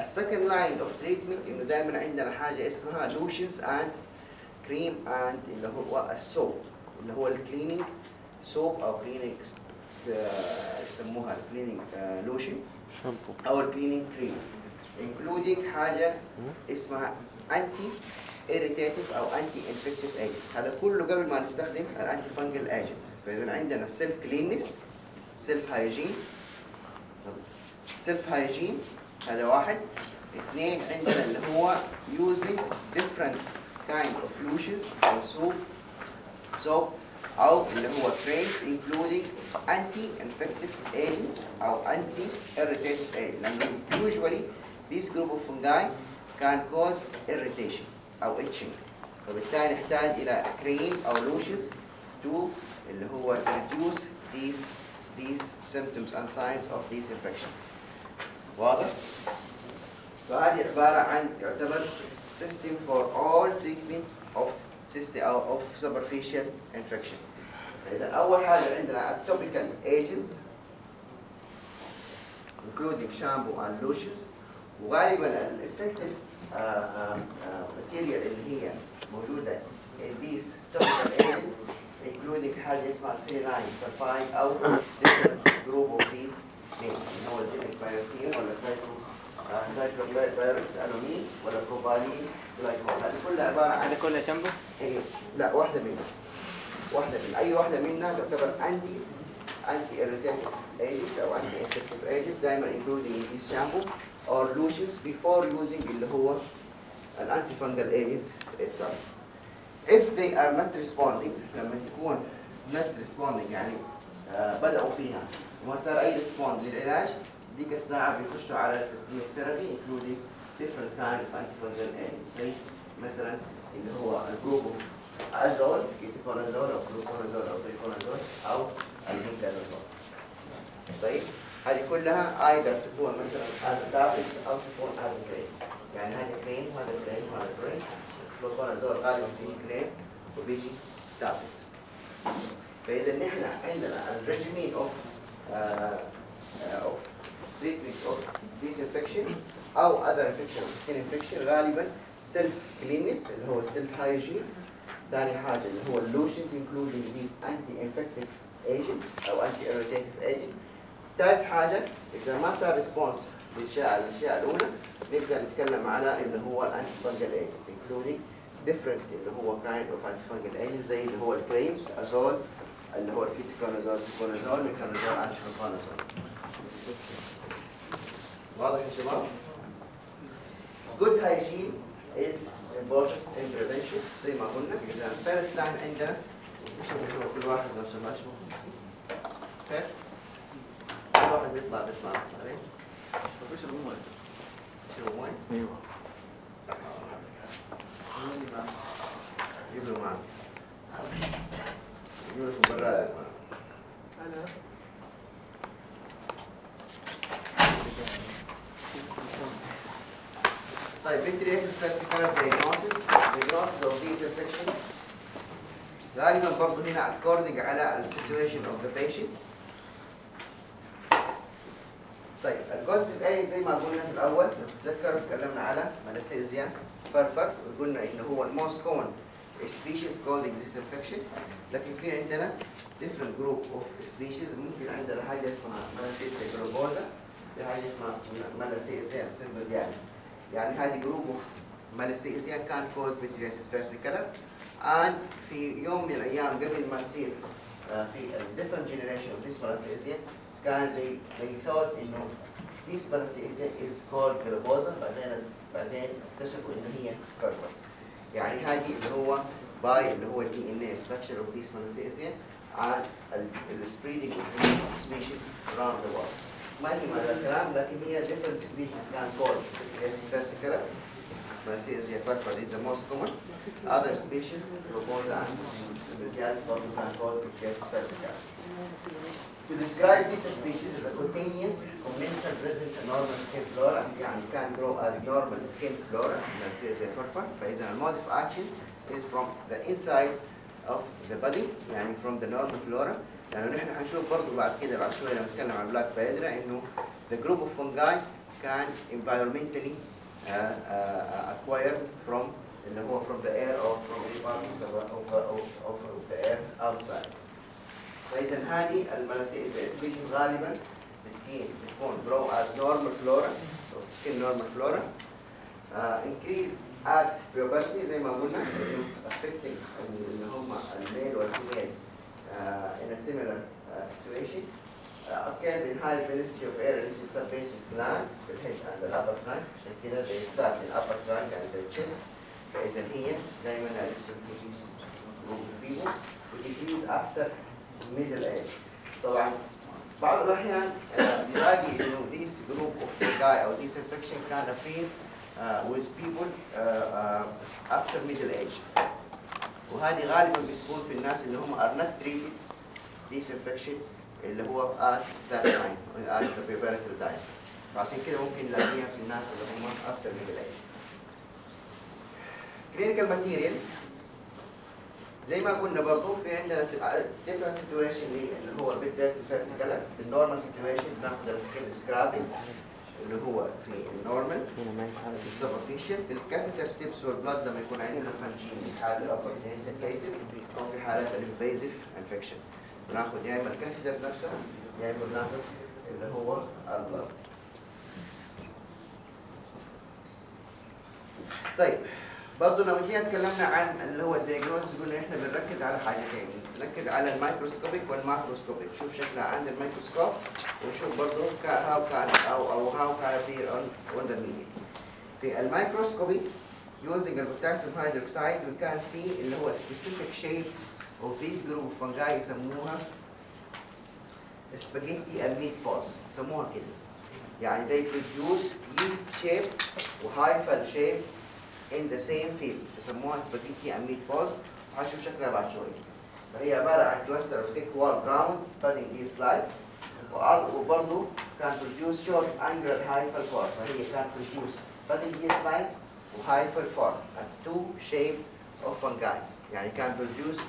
ال second line of treatment إنه دائما عندنا حاجة اسمها lotions and cream and اللي هو ال soap اللي هو ال cleansing soap أو cleansing يسموها ال cleansing lotion أو ال cleansing cream including حاجة اسمها anti irritative أو anti infective agent. هذا كله قبل ما نستخدم ال anti fungal agent. فإذا عندنا ال self cleanliness self hygiene self hygiene هذا واحد. اثنين عندنا اللي هو using different kind of lotions أو soap soap أو اللي هو cream including anti infective agents أو anti irritative agents. لأنه usually this group of fungi can cause irritation او itching فبالتالي نحتاج الى cream او lotions to اللي هو reduce these these symptoms and signs of this infection واضح؟ فهذه عبارة عن يعتبر system for all treatment of system أو of superficial infection. إذا أول حاجة عندنا topical agents including shampoo and lotions وغالبا ال effective uh, uh, uh, material اللي هي موجودة in these topical agents including حاجة اسمها sulfide أو different group of these names اللي هو زينك بايوتين ولا سايكلو سايكلوفيروس الومين ولا بروبالين جلايكول هذه كلها عبارة عن هذا كله جنبه؟ إيه، لا واحدة منها واحدة من أي واحدة منها تعتبر anti anti irritative agent أو anti infective agent دائما in this shampoo. Or lotions before using اللي هو ال anti fungal agent itself. If they are not responding لما تكون not responding يعني آه بدأوا فيها. وما صار أي respond للعلاج ديك الساعة بيخشوا على ال systemic therapy including different kind of antifungal agents زي مثلا اللي هو ال group azole ketoconazole أو جلوكونازول أو voriconazole أو ال miconazole طيب؟ هذه كلها أيضا تكون مثلا as tablets أو تكون as cream يعني هذا كريم وهذا كريم وهذا كريم جلوكونازول غالبا فيه كريم وبيجي تابلت فإذا نحن عندنا ال regimen of of treatment of this infection أو other infection skin infection غالبا self cleanliness اللي هو self hygiene. ثاني حاجة اللي هو lotions including these anti infective agents أو anti irritative agents. ثالث حاجة. إذا ما صار response للاشياء الاشياء الأولى نبدا نتكلم على اللي هو ال antifungal agents including different اللي هو kind of anti fungal agents زي اللي هو ال creams azole اللي هو الكيتوكونازول كونازول ميكانازول انتي واضح يا شباب؟ Good hygiene is important in prevention. زي ما قلنا إذا first line عندنا كل واحد ما شاء الله واحد بيطلع بيطلع عليه مفيش الأمور شو وين؟ أيوه جيب له معك جيب له في البراد أنا طيب ventricular specific diagnosis diagnosis of these infections. غالبا برضه هنا according على ال situation of the patient. البوزيتيف اي زي ما قلنا في الأول لو تكلمنا على Malassezia furfur وقلنا إنه هو ال most common species causing this infection. لكن في عندنا different group of species. ممكن عندنا حاجة اسمها Malassezia globosa دي حاجة اسمها Malassezia sympodialis يعني هذه group of Malassezia can cause pityriasis versicolor and في يوم من الأيام قبل ما تصير آه، في different generation of this Malassezia كان they, they thought إنه this Malassesian is called Virabosa بعدين بعدين اكتشفوا انه هي فرفر يعني هذه اللي هو باي اللي هو دي ان اي structure of this Malassesian and the spreading of these species around the world ما هي معنى الكلام لكن هي different species كان called versicolor Malassezia farfar is the most common other species Robosa and Miltialis برضه كان called versicolor To describe this species as a cutaneous commensal present normal skin flora يعني can grow as normal skin flora Malassezia farfar فإذا المود of action is from the inside of the body يعني from the normal flora لأنه نحن هنشوف برضه بعد كده بعد شوية لما نتكلم عن بلاك بايدرا إنه the group of fungi can environmentally uh, uh, acquired from اللي هو from the air or from any part of the, of, of, of, of the air outside. فإذا هذه species غالبا بتكون grow as normal flora or skin normal flora uh, increase at puberty زي ما قلنا affecting اللي هم الميل والفيميل uh, in a similar uh, situation uh, occurs in high density of air in subspaces land the head and the upper trunk عشان كده they start in upper trunk and the chest فإذا هي to this group of people decrease after middle age طبعا بعض uh, بنلاقي إنه this group of fungi أو this infection can appear uh, with people uh, uh, after middle age وهذه غالبا بتكون في الناس اللي هم are not treated this infection اللي هو at that time at the preparator time فعشان كده ممكن نلاقيها في الناس اللي هم after middle age clinical material زي ما قلنا برضه في عندنا different situation اللي هو بالدرس في ال normal situation بناخد ال skin scraping اللي هو في ال normal في ال superficial في ال catheter tips وال blood لما يكون عندنا fungemia في حالة ال opportunistic cases أو في حالة ال invasive infection بناخد يا إما ال catheters نفسها يا إما بناخد اللي هو ال blood طيب برضه لما جينا اتكلمنا عن اللي هو ال diagnosis قلنا إحنا بنركز على حاجتين. نركز على ال microscopic وال macroscopic. شوف شكلها عند الميكروسكوب ونشوف برضه how can أو أو how can appear on on the في ال microscopy using the potassium hydroxide we can see اللي هو specific shape of this group of fungi يسموها spaghetti and meatballs يسموها كده. يعني they produce yeast shape وhyphal shape in the same field يسموها spaghetti and meatballs وهنشوف شكلها بعد شوية فهي عبارة عن cluster of thick wall ground budding yeast like وبرضه produce short angular hyphal form فهي produce budding yeast like و hyphal form and two shape of fungi يعني can produce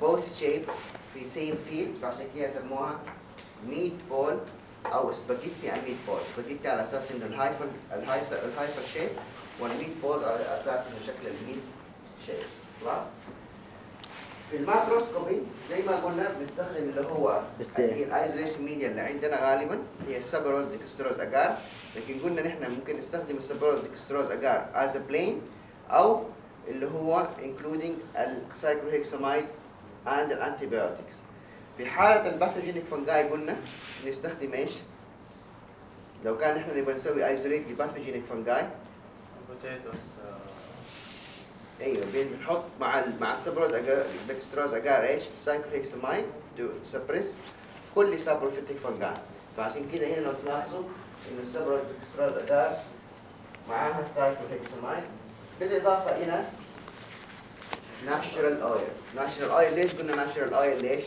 both shape في same field فعشان كده يسموها meat ball أو spaghetti and meatball spaghetti على أساس انه ال hyphal ال hyphal ال hyphal shape وال meatball على أساس إنه شكل ال yeast shape خلاص؟ في ال macroscopy زي ما قلنا بنستخدم اللي هو ال isolation media اللي عندنا غالبا هي ال Sabouraud dextrose agar لكن قلنا نحن ممكن نستخدم ال Sabouraud dextrose agar as plain أو اللي هو including ال cycloheximide and ال antibiotics في حالة ال pathogenic fungi قلنا نستخدم إيش؟ لو كان نحن نبغى نسوي isolate ل pathogenic fungi potatoes أيوه بنحط مع مع ال Sabouraud dextrose agar إيش؟ cycloheximide to suppress كل saprophytic fungi فعشان كده هنا لو تلاحظوا انه ال Sabouraud dextrose agar معاها ال cycloheximide بالإضافة إلى natural oil natural oil ليش قلنا natural oil ليش؟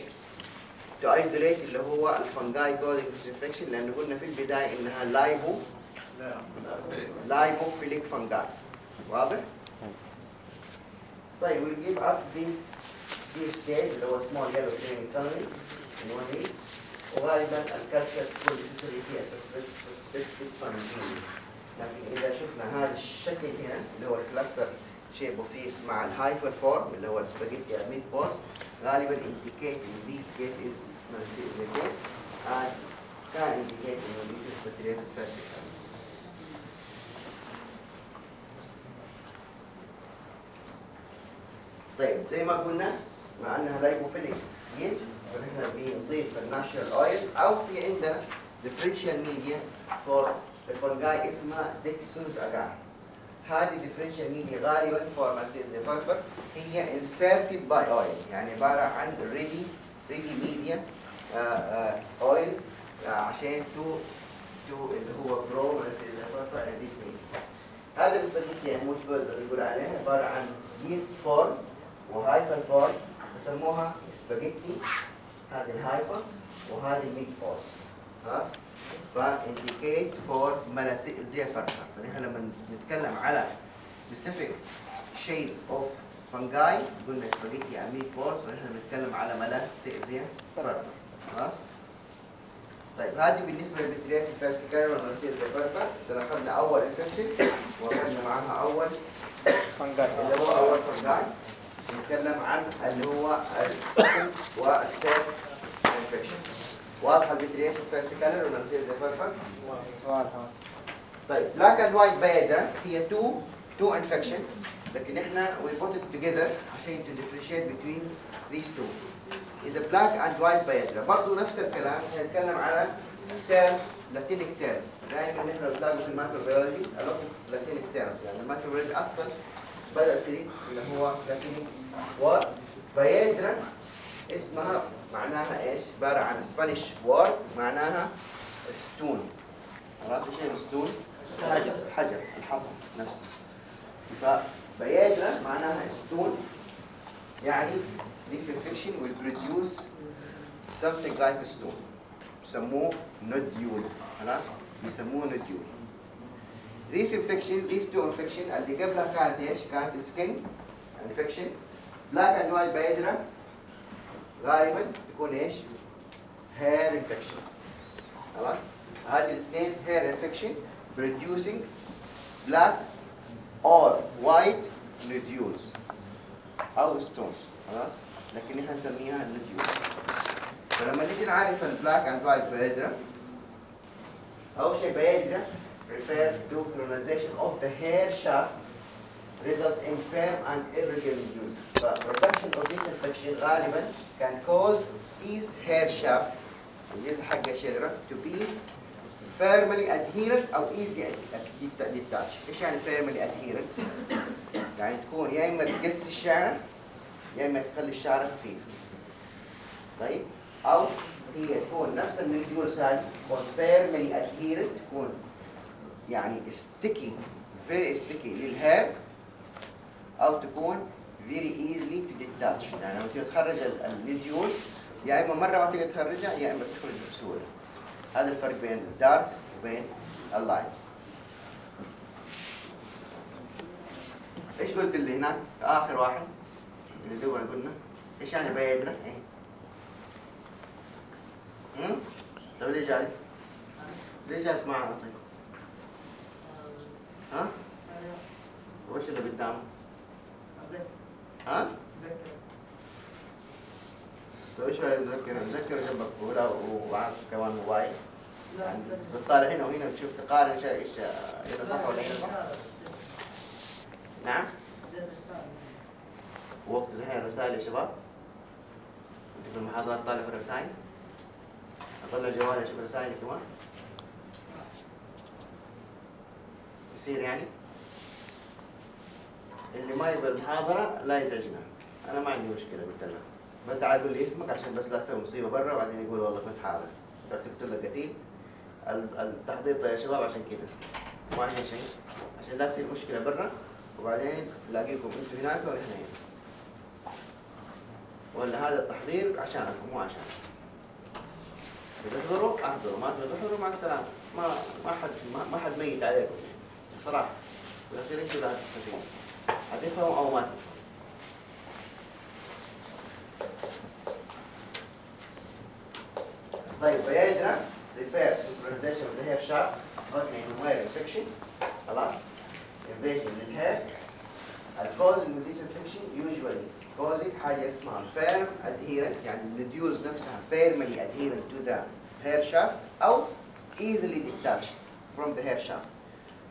to isolate اللي هو ال fungi causing infection لأنه قلنا في البداية إنها lipo lipophilic fungi واضح؟ طيب will give us this this shape اللي هو small yellow green coloring in one week وغالبا ال culture تكون بتسوي فيها suspect- suspected fungi لكن اذا شفنا هذا الشكل هنا اللي هو ال cluster shape of yeast مع ال hyphal form اللي هو ال spaghetti ال meatballs غالبا indicate in these cases Malassezia case. And can indicate انه دي بكتيرياتس فاسيكا طيب زي ما قلنا مع أنها lipophilic yeast فنحن بنضيف ال natural oil أو في عندنا differential media for ال fungi اسمها Dixon agar هذه differential media غالبا for Malassezia furfur هي inserted by oil. يعني عبارة عن ready ready media oil عشان to to اللي هو grow furfur هذا الاسباجيتي يعني meatball اللي يقول عليها عبارة عن yeast form و hypha form يسموها سباجيتي. هذه ال hypha وهذه ال meatballs خلاص؟ ف indicate for Malassezia furfur فنحن لما نتكلم على specific shape of fungi قلنا spaghetti and meat balls. فنحن بنتكلم على Malassezia furfur خلاص؟ طيب هذه بالنسبة لل pityriasis ال versicolor وال Malassezia furfur إذا أخذنا أول infection واخذنا معاها اول fungi اللي هو أول fungi نتكلم عن اللي هو ال second وال third infection. واضحة ال pityriasis ال versicolor وال Malassezia furfur واضحة. طيب black and white piedra هي two two infection. لكن إحنا we put it together عشان differentiate between these two. is a black and white piedra برضه نفس الكلام هنتكلم على terms Latinic terms. دائما نحن بنلاقي في ال microbiology a lot of Latinic terms. يعني ال microbiology أصلا بدأ في اللي هو word piedra اسمها معناها إيش؟ عبارة عن Spanish word معناها stone خلاص إيش هي ال stone؟ حجر. حجر الحصى نفسه فبيادرا معناها ستون يعني this infection will produce something like stone بيسموه nodule خلاص بيسموه nodule this infection these two infection اللي قبلها كانت إيش؟ كانت skin infection black and white غالبا تكون إيش؟ hair infection خلاص هذه الاثنين hair infection producing black or white nodules أو stones خلاص لكن إحنا نسميها nodules فلما نيجي نعرف البلاك اند وايت بيدرا اول شيء بيدرا refers to colonization of the hair shaft result in firm and irregular nodules ف production of this infection غالبا can cause this hair shaft حق الشعرة to be firmly adherent أو easily detached إيش يعني firmly adherent يعني تكون يا اما تقص الشعره يا اما تخلي الشعر خفيف طيب أو هي تكون نفس ال nodules هذه تكون firmly adherent تكون يعني sticky very sticky لل hair أو تكون very easily to detach. يعني لما تخرج ال nodules يا إما مرة ما تقدر تخرجها يا إما تخرج بسهولة. هذا الفرق بين الدارك وبين اللايت إيش قلت اللي هناك؟ آخر واحد اللي دول قلنا. إيش يعني بيدرا إيه. طيب ليه جالس؟ ليه جالس معنا؟ طيب. ها؟ وش اللي قدامه؟ ها؟ طيب إيش هذا مذكر مذكر جنبك ولا ومعك كمان موبايل. بتطالع هنا وهنا بتشوف تقارن إيش إيش هنا صح ولا هنا صح. نعم؟ وقت الحين رسائل يا شباب. أنت في المحاضرات طالع في الرسائل. أطلع جوالي أشوف رسائلي كمان يصير يعني اللي ما يبغى المحاضرة لا يزعجنا. أنا ما عندي مشكلة قلت له. تعال قول لي اسمك عشان بس لا تسوي مصيبة برا وبعدين يقول والله كنت حاضر تروح تكتب لك قتيل. ال- التحضير يا شباب عشان كذا. مو عشان شيء. عشان لا تصير مشكلة برا. وبعدين نلاقيكم أنتوا هناك ونحن هنا. ولا هذا التحضير عشانكم مو عشان. تحضروا احضروا. ما تحضروا مع السلامة. ما ما حد ما, ما حد ميت عليكم. صراحة ولكن انت لا هتستفيد هتفهم أو ما تفهم؟ طيب بيادرا ريفير سنكرونيزيشن اللي هي الشعر قد من الموارد انفكشن خلاص؟ انفيجن من الهير الكوز من ذيس انفكشن يوجوالي كوزنج حاجة اسمها فيرم ادهيرنت يعني النديوز نفسها فيرملي ادهيرنت تو ذا hair shaft أو easily detach from the hair shaft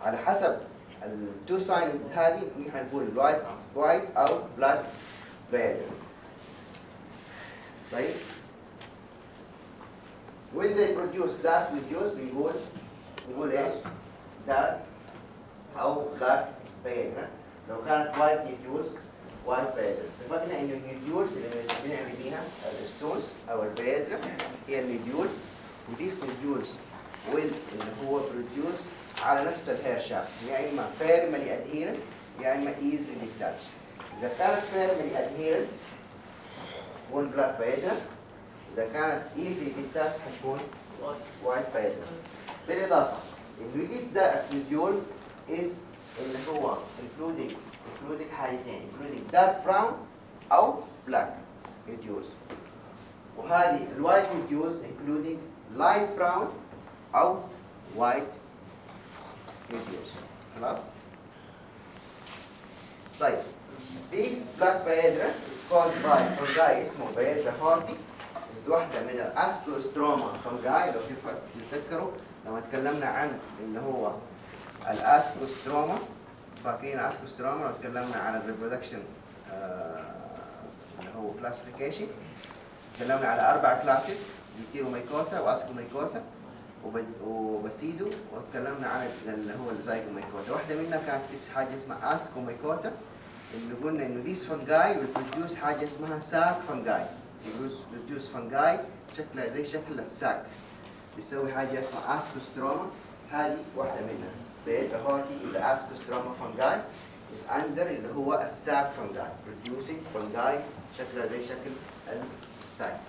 على حسب ال two signs هذه نحن نقول white white أو black piedra طيب when they produce dark nodules? بنقول نقول إيش؟ dark أو black piedra لو كانت white nodules white piedra اتفقنا انه ال nodules اللي بنعمل بيها الستونز أو البيدر هي النيديولز وديس نيديولز will اللي هو produce على نفس ال hair shaft يا إما firmly adherent يا إما easily detached إذا كانت firmly adherent تكون black piedra إذا كانت easily detached حتكون white piedra بالإضافة this dark nodules is اللي هو including including حاجتين including dark brown أو black nodules. وهذه ال white nodules including light brown أو white nodules خلاص طيب this black piedra is caused by fungi اسمه Piedraia hortae is واحدة من ال ascostroma fungi لو تتذكروا لما تكلمنا عن اللي هو ال ascostroma فاكرين ال ascostroma لو تكلمنا عن ال reproduction اللي هو classification تكلمنا على أربع classes mycota و Ascomycota وبد- و basidio وتكلمنا عن اللي هو ال Zygomycota واحدة منها كانت حاجة اسمها Ascomycota اللي قلنا إنه fungi will produce حاجة اسمها sac fungi. Produce fungi شكلها زي شكل ال sac. بيسوي حاجة اسمها ascostroma هذه واحدة منها. Piedraia hortae is ascostroma fungi. Is under اللي هو ال sac fungi. Producing fungi شكلها زي شكل ال sac.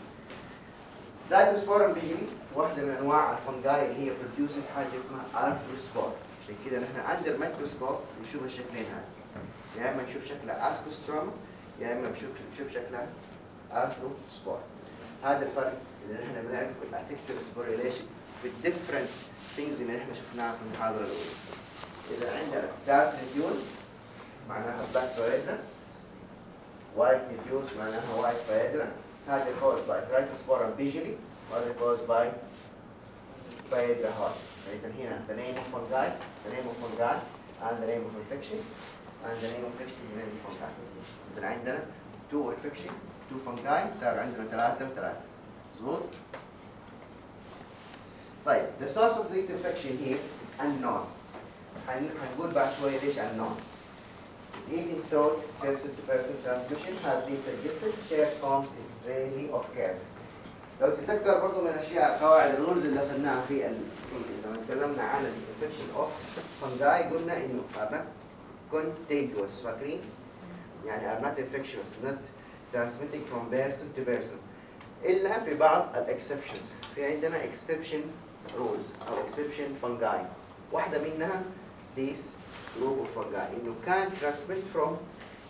Trichosporon beigelii واحدة من أنواع ال fungi اللي هي producing حاجة اسمها arthrospore عشان كده نحن عند الميكروسكوب نشوف الشكلين هذه. يا إما نشوف شكلها ascostroma يا إما نشوف شكلها arthrospore هذا الفرق اللي نحن بنعرف سبوريليشن في الديفرنت ثينجز اللي نحن شفناها في المحاضرة الأولى. إذا عندنا دارك نديول معناها بلاك فايدرا وايت نديولز معناها وايت فايدرا هذا caused by Trichospora visually وهذا caused by Phaedra heart. إذا هنا the name of fungi, the name of fungi and the name of infection and the name of infection the name of fungi. إذا عندنا two infection, two fungi صار عندنا ثلاثة وثلاثة. مظبوط؟ طيب the source of this infection here is unknown. هن- هنقول بعد شوية ليش unknown. Eating throat person to person transmission has been suggested. Shared forms إسرائيلي أوكاس لو تذكر برضو من الاشياء قواعد ال rules اللي قلناها في لما تكلمنا عن ال infection of fungi قلنا إنه are not contagious فاكرين؟ يعني are not infectious not transmitted from person to person إلا في بعض ال exceptions في عندنا exception rules أو exception fungi واحدة منها this group of fungi إنه كان transmit from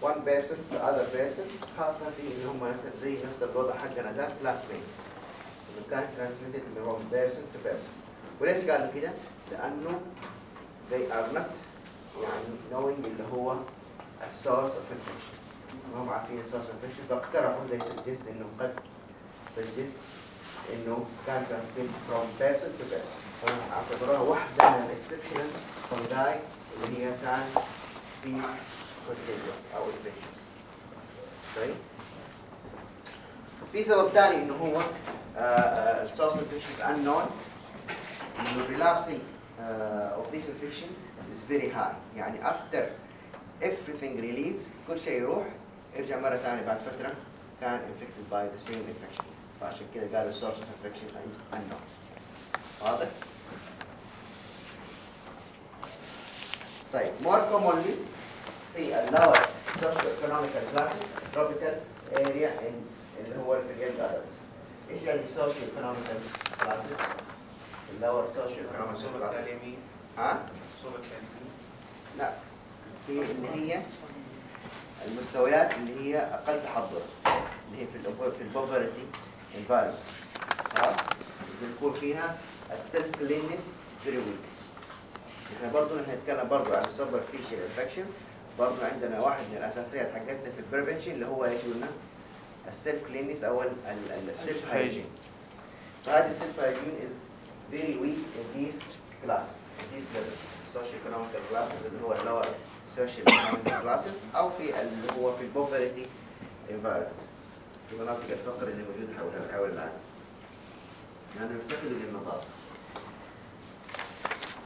one person to other person خاصة في ان هم زي نفس الوضع حقنا ده classmate انه كان transmitted from person to person وليش قالوا كده؟ لأنه they are not يعني knowing اللي هو source of infection هم عارفين ال source of infection فاقترحوا they suggest انه قد suggest انه كان transmitted from person to person فهم اعتبروها واحدة من الاكسبشنال fungi اللي هي كان في contagious أو infectious طيب في سبب ثاني انه هو السورس انفكشن unknown انه relapsing uh, of this infection is very high يعني after everything release كل شيء يروح يرجع مرة ثانية بعد فترة كان infected by the same infection فعشان كده قالوا source of infection is unknown واضح؟ طيب more commonly في ال lower socio-economical classes tropical area in اللي هو في اليوم adults. إيش يعني socio-economical classes؟ ال lower socio-economical classes. ها؟ لا. هي اللي هي المستويات اللي هي أقل تحضرا اللي هي في في ال poverty environment. خلاص بنكون فيها ال self cleanness very weak إحنا برضه هنتكلم برضه عن ال superficial infections برضه عندنا واحد من الأساسيات حقتنا في ال prevention اللي هو إيش قلنا ال self cleanness أو ال self hygiene فهذه ال self hygiene is very weak in these classes in these levels. Socio-economical classes اللي هو lower socio-economical classes أو في اللي هو في poverty environment. في مناطق الفقر اللي موجودة حول حول العالم. لأنه يفتقدوا للنظافة.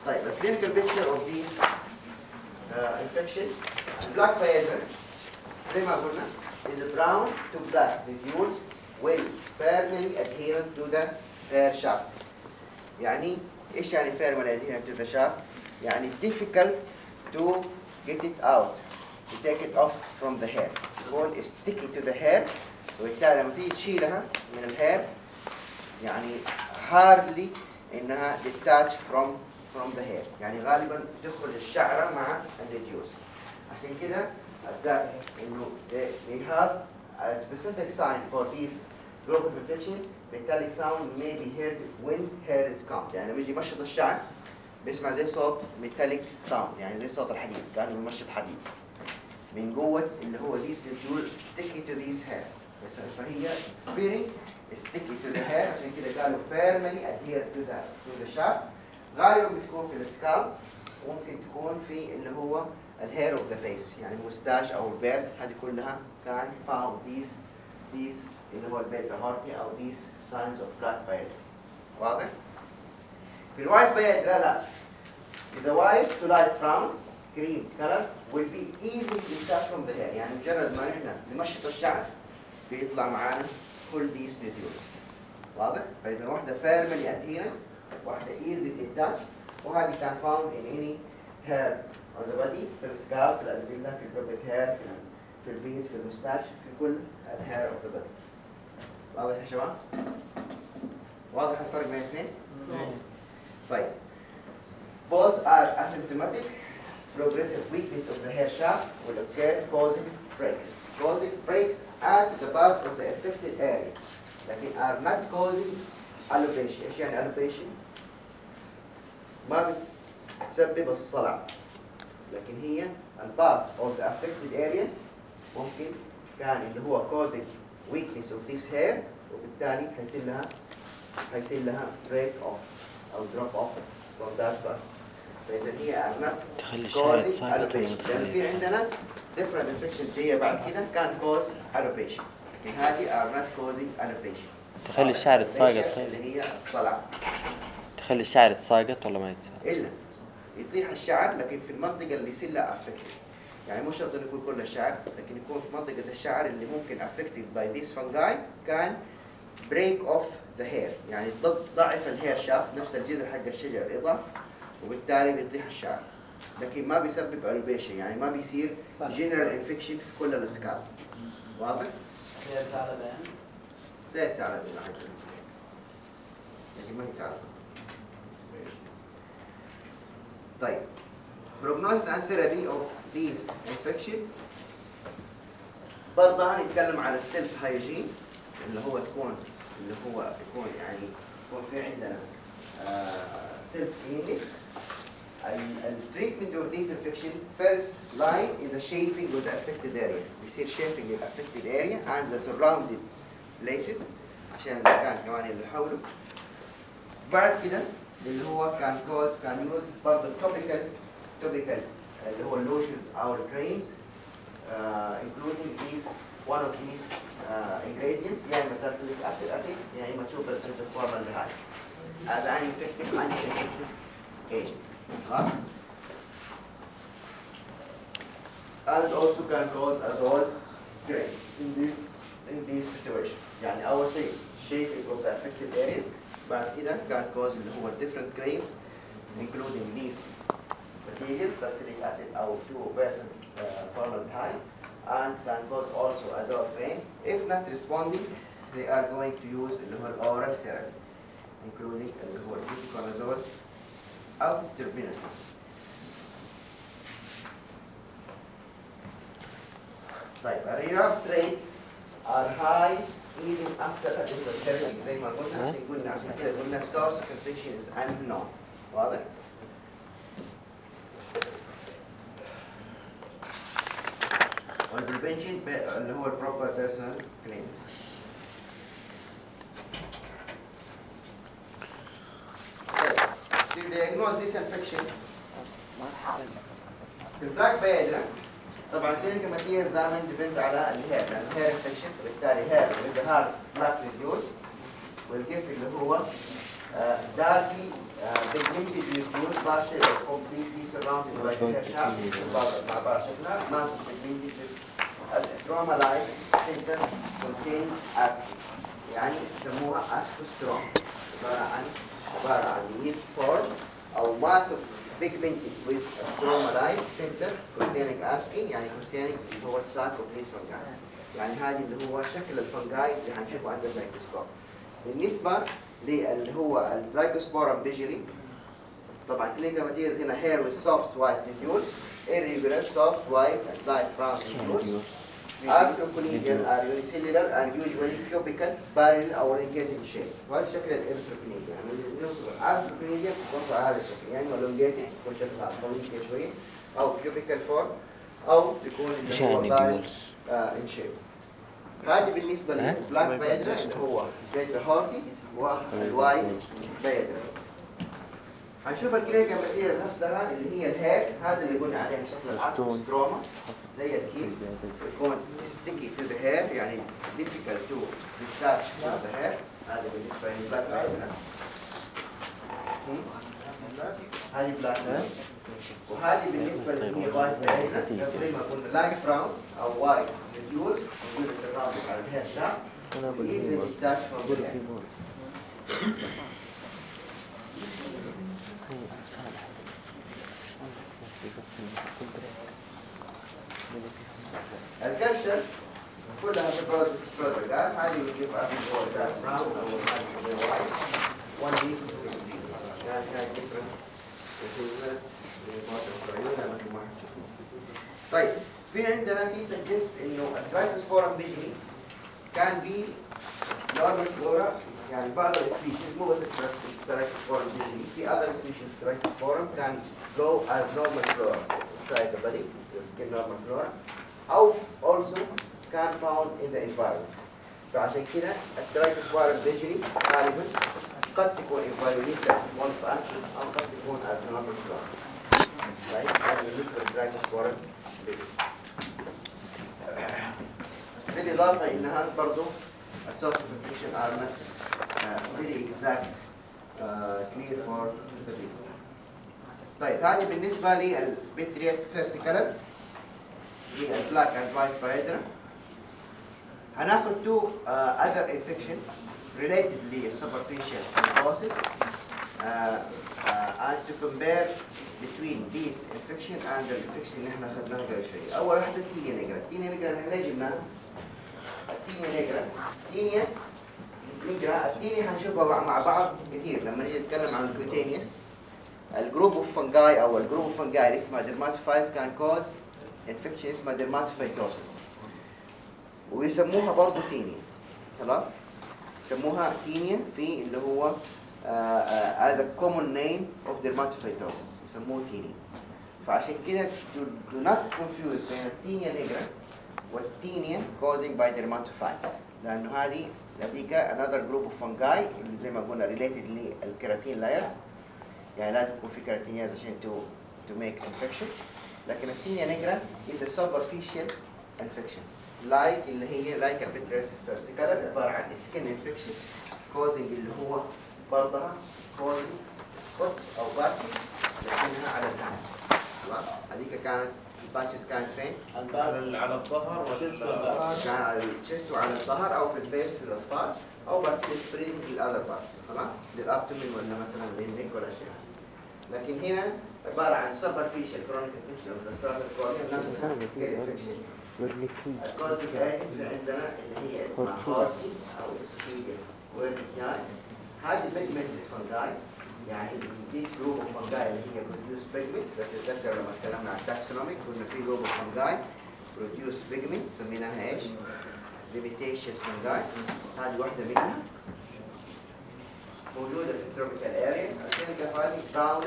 طيب clinical picture of these uh, infection black piezo زي ما قلنا is brown to black nodules well firmly adherent to the hair shaft يعني ايش يعني firmly adherent to the shaft يعني difficult to get it out to take it off from the hair يكون sticky to the hair وبالتالي لما تيجي تشيلها من الهير يعني hardly انها detach from from the hair يعني غالبا تخرج الشعره مع ال nodules عشان كده اداك انه they, have a specific sign for this group of infection metallic sound may be heard when hair is combed يعني لما يجي يمشط الشعر بيسمع زي صوت metallic sound يعني زي صوت الحديد كانه بيمشط حديد من قوة اللي هو these nodules sticky to these hair بس فهي very sticky to the hair عشان كده قالوا firmly adhere to the to the shaft غالبا بتكون في ال scalp ممكن تكون في اللي هو ال hair of the face يعني ال moustache أو ال beard هذه كلها كان found these these اللي هو ال piedra hortae أو these signs of black piedra. واضح؟ في ال white piedra لا لا. Is a white to light brown cream color will be easily detached from the hair. يعني مجرد ما نحن نمشط الشعر بيطلع معانا كل these nodules واضح؟ فإذا واحدة firmly adherent واحدة easy detached وهذه كان found in any hair on the body في السكالب في الأنزلة في البوبك hair في في البيت في المستاش في كل الهير اوف ذا body واضح يا شباب؟ واضح الفرق بين الاثنين؟ طيب both are asymptomatic progressive weakness of the hair shaft will occur causing breaks causing breaks at the part of the affected area لكن are not causing alopecia ايش يعني alopecia؟ ما بتسبب الصلع. لكن هي البارت of the affected area ممكن كان اللي هو causing weakness of this hair وبالتالي هيصير لها هيصير لها break off أو drop off from that part. فإذا هي not causing ما alopecia لأن في؟ عندنا different infection جاية بعد كده كان cause alopecia لكن هذه are not causing alopecia تخلي الشعر يتساقط طيب اللي هي الصلع. تخلي الشعر يتساقط ولا ما يتساقط؟ إلا يطيح الشعر لكن في المنطقة اللي يصير لها افكتد يعني مش شرط إنه يكون كل الشعر لكن يكون في منطقة الشعر اللي ممكن affected by this fungi can break of the hair يعني ضعف ال hair shaft نفس الجذع حق الشجر يضعف وبالتالي بيطيح الشعر لكن ما بيسبب alopecia يعني ما بيصير general infection في كل ال scalp واضح؟ هي ثعلبة زي الثعلب إلى حد ما. لكن ما هي طيب prognosis and therapy of these infection برضه هنتكلم على ال self hygiene اللي هو تكون اللي هو يكون يعني يكون في عندنا self clinic ال treatment this infection first line is a shaving of the affected area بيصير shaving لل affected area and the surrounding places عشان المكان كمان اللي حوله بعد كده اللي هو كان كوز كان يوز برضه توبيكال توبيكال اللي هو اللوشنز او الكريمز including these one of these uh, ingredients يا اما salicylic acid يا اما 2% of formaldehyde as an infective anti-infective agent خلاص and also can cause azole grain in this in this situation يعني اول شيء shaping of the affected area بعد كده can cause اللي هو different grains including these materials salicylic acid او 2% uh, formaldehyde and can cause also azole frame if not responding they are going to use اللي هو oral therapy including اللي هو ketoconazole او terbinafine طيب الريلابس rates are high even after that, there's a very thing. Like, when they actually, when they actually did it, when they and not, rather. On prevention on the whole proper personal claims. To diagnose this infection, the black piedra, طبعا clinical materials دائما depends على ال hair لأن ال hair infection فبالتالي هير with hard black nodules وال KOH اللي هو darkly pigmented nucleus partially or completely surrounded by the hair shaft مع بعض شكلها mass pigmented is a stroma-like center containing asci يعني يسموها ascostroma عبارة عن عبارة عن yeast form أو mass of pigmented with a stroma-like center containing يعني containing اللي هو ال sac و place fungi يعني هذه اللي هو شكل ال fungi اللي حنشوفه عند الميكروسكوب بالنسبة للي هو ال Trichosporon beigelii طبعا clinical materials هنا هير with soft white nodules irregular soft white and light brown Arthroconidia are unicellular and usually cubical barrel or elongated shape وهذا شكل ال arthroconidia يعني نوصف ال arthroconidia بتوصف على هذا الشكل يعني elongated تكون شكلها طويل كده شوية أو cubical form أو تكون اللي هو barrel in shape هذه بالنسبة لل black piedra اللي هو piedra hortae وال white piedra هنشوف ال clinical material نفسها اللي هي ال hair هذا اللي قلنا عليها شكل ال ascostroma زي الكيس. يكون sticky to the hair يعني difficult to detach from the hair. هذا بالنسبة لل black piedra هذه بلاك وهذه بالنسبة اللي هي وايت بيدرا زي ما قلنا لايت براون أو وايت reduce موجوده surrounded على الهير شاف detach from the hair. الكالشر كلها تبرد بروتوكال هذه بتجيب أصل هو دارك براون أو white one week يعني هاي different طيب في عندنا في suggest إنه ال Trichosporon beigelii can be normal flora يعني بعض ال species مو بس ال Trichosporon beigelii في other species ال Trichosporon can go as normal flora. Inside the body the skin normal flora. أو also can found in the environment. فعشان كده ال Trichosporon beigelii غالبا قد تكون environmental malfunction أو قد تكون as normal flora. Right هذا بالنسبة لل Trichosporon beigelii بالإضافة إنها برضو ال source of infection are not uh, very exact uh, clear for the people. طيب هذه بالنسبة لل pityriasis versicolor لل black and white piedra هناخد uh, infection related لل superficial mycosis uh, uh, and to compare between these infection and the infection اللي إحنا اخذناها قبل شوي. أول واحدة ال tinea nigra، ال tinea nigra إحنا ليه جبناها؟ ال tinea nigra، ال tinea nigra، ال tinea هنشوفها مع- بعض كثير لما نيجي نتكلم عن ال cutaneous ال group of fungi أو ال group of fungi اللي اسمها dermatophytes can cause infection اسمها dermatophytosis ويسموها برضه tinea. خلاص؟ يسموها tinea في اللي هو uh, uh, as a common name of dermatophytosis يسموه tinea. فعشان كده do not confuse بين ال tinea nigra وال tinea causing by dermatophytes لأنه هذه هذيك another group of fungi اللي زي ما قلنا related لل keratin layers. يعني لازم يكون في keratinase عشان to to make infection. لكن ال tinea nigra is a superficial infection. Like اللي هي like ال pityriasis versicolor عبارة عن skin infection causing اللي هو برضها causing spots أو patches لكنها على الدم. خلاص؟ هذيك كانت ال patches كانت فين؟ على الظهر كان على ال chest وعلى الظهر أو في ال face في الاطفال أو بكتيريا spread لل other part خلاص لل abdomen ولا مثلا لل neck ولا شيء. لكن هنا عبارة عن superficial chronic infection of the stratum corneum infection ال causing agents عندنا اللي هي اسمها Hortaea أو Exophiala werneckii هذه pigmented fungi يعني دي group of fungi اللي هي produce pigments لو تتذكر لما اتكلمنا عن ال taxonomic قلنا في group of fungi produce pigment سميناها إيش؟ dematiaceous fungi هذه واحدة منها. موجودة في ال tropical area ال clinical finding found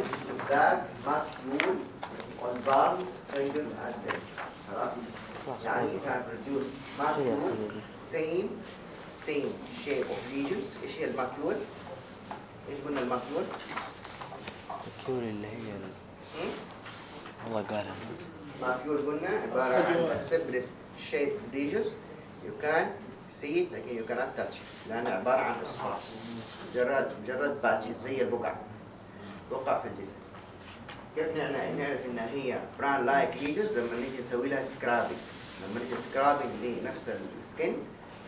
that macule on palms, fingers and wrists خلاص؟ يعني can produce macule same same shape of lesions إيش هي ال macule؟ إيش قلنا ال macule؟ macule اللي هي؟ والله قالها. macule قلنا عبارة عن simplest shape lesions you can see it لكن cannot touch it. لأنها عبارة عن spots مجرد مجرد patches زي البقع. بقع في الجسم. كيف نعرف إنها هي bran like lesions لما نيجي نسوي لها scraping لما نيجي scraping لنفس ال skin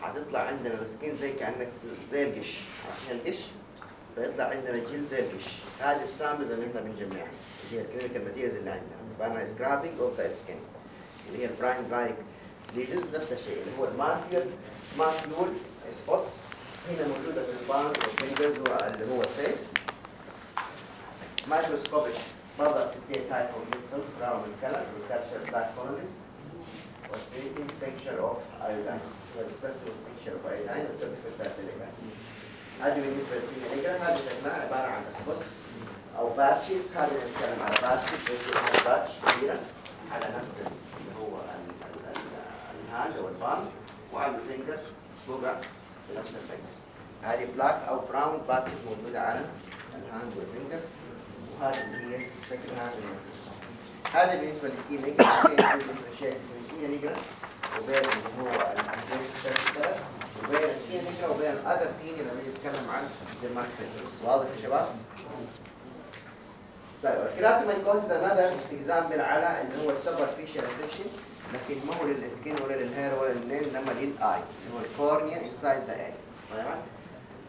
حتطلع عندنا ال skin زي كانك زي القش. عارفين القش؟ فيطلع عندنا الجلد زي القش هذه السامبلز اللي إحنا بنجمعها اللي هي الكلينيكال ماتيريالز اللي عندنا. بعمل سكرابنج اوف ذا سكن اللي هي البراين لايك ليجوز نفس الشيء. اللي هو الماكيول ماكيول سبوتس هنا موجودة في البان والفينجرز اللي هو الفيس microscopic. برضه 60 type of crystals brown in color. We capture black colonies. Was creating picture of iodine. Respect to picture of iodine. Typical salicylic acid هذه بالنسبة للكيمياء النيجرا هذه شكلها عبارة عن spots أو patches هذه اللي نتكلم على patches patch كبيرة على نفس اللي هو ال- ال- ال- ال hand أو ال palm وعلى ال finger بقع بنفس ال fingers هذه black أو brown patches موجودة على ال hand وال fingers وهذه اللي هي شكلها هذا بالنسبة لل tinea nigra differentiate بين ال tinea nigra وبين اللي هو الانجليزي وبين ال tinea nigra وبين ال other tinea لما نتكلم عن pityriasis واضح يا شباب؟ طيب ال keratomycosis another example على اللي هو ال superficial infection لكن ما هو لل skin ولا لل hair ولا لل nail انما لل eye اللي هو ال cornea inside the eye تمام؟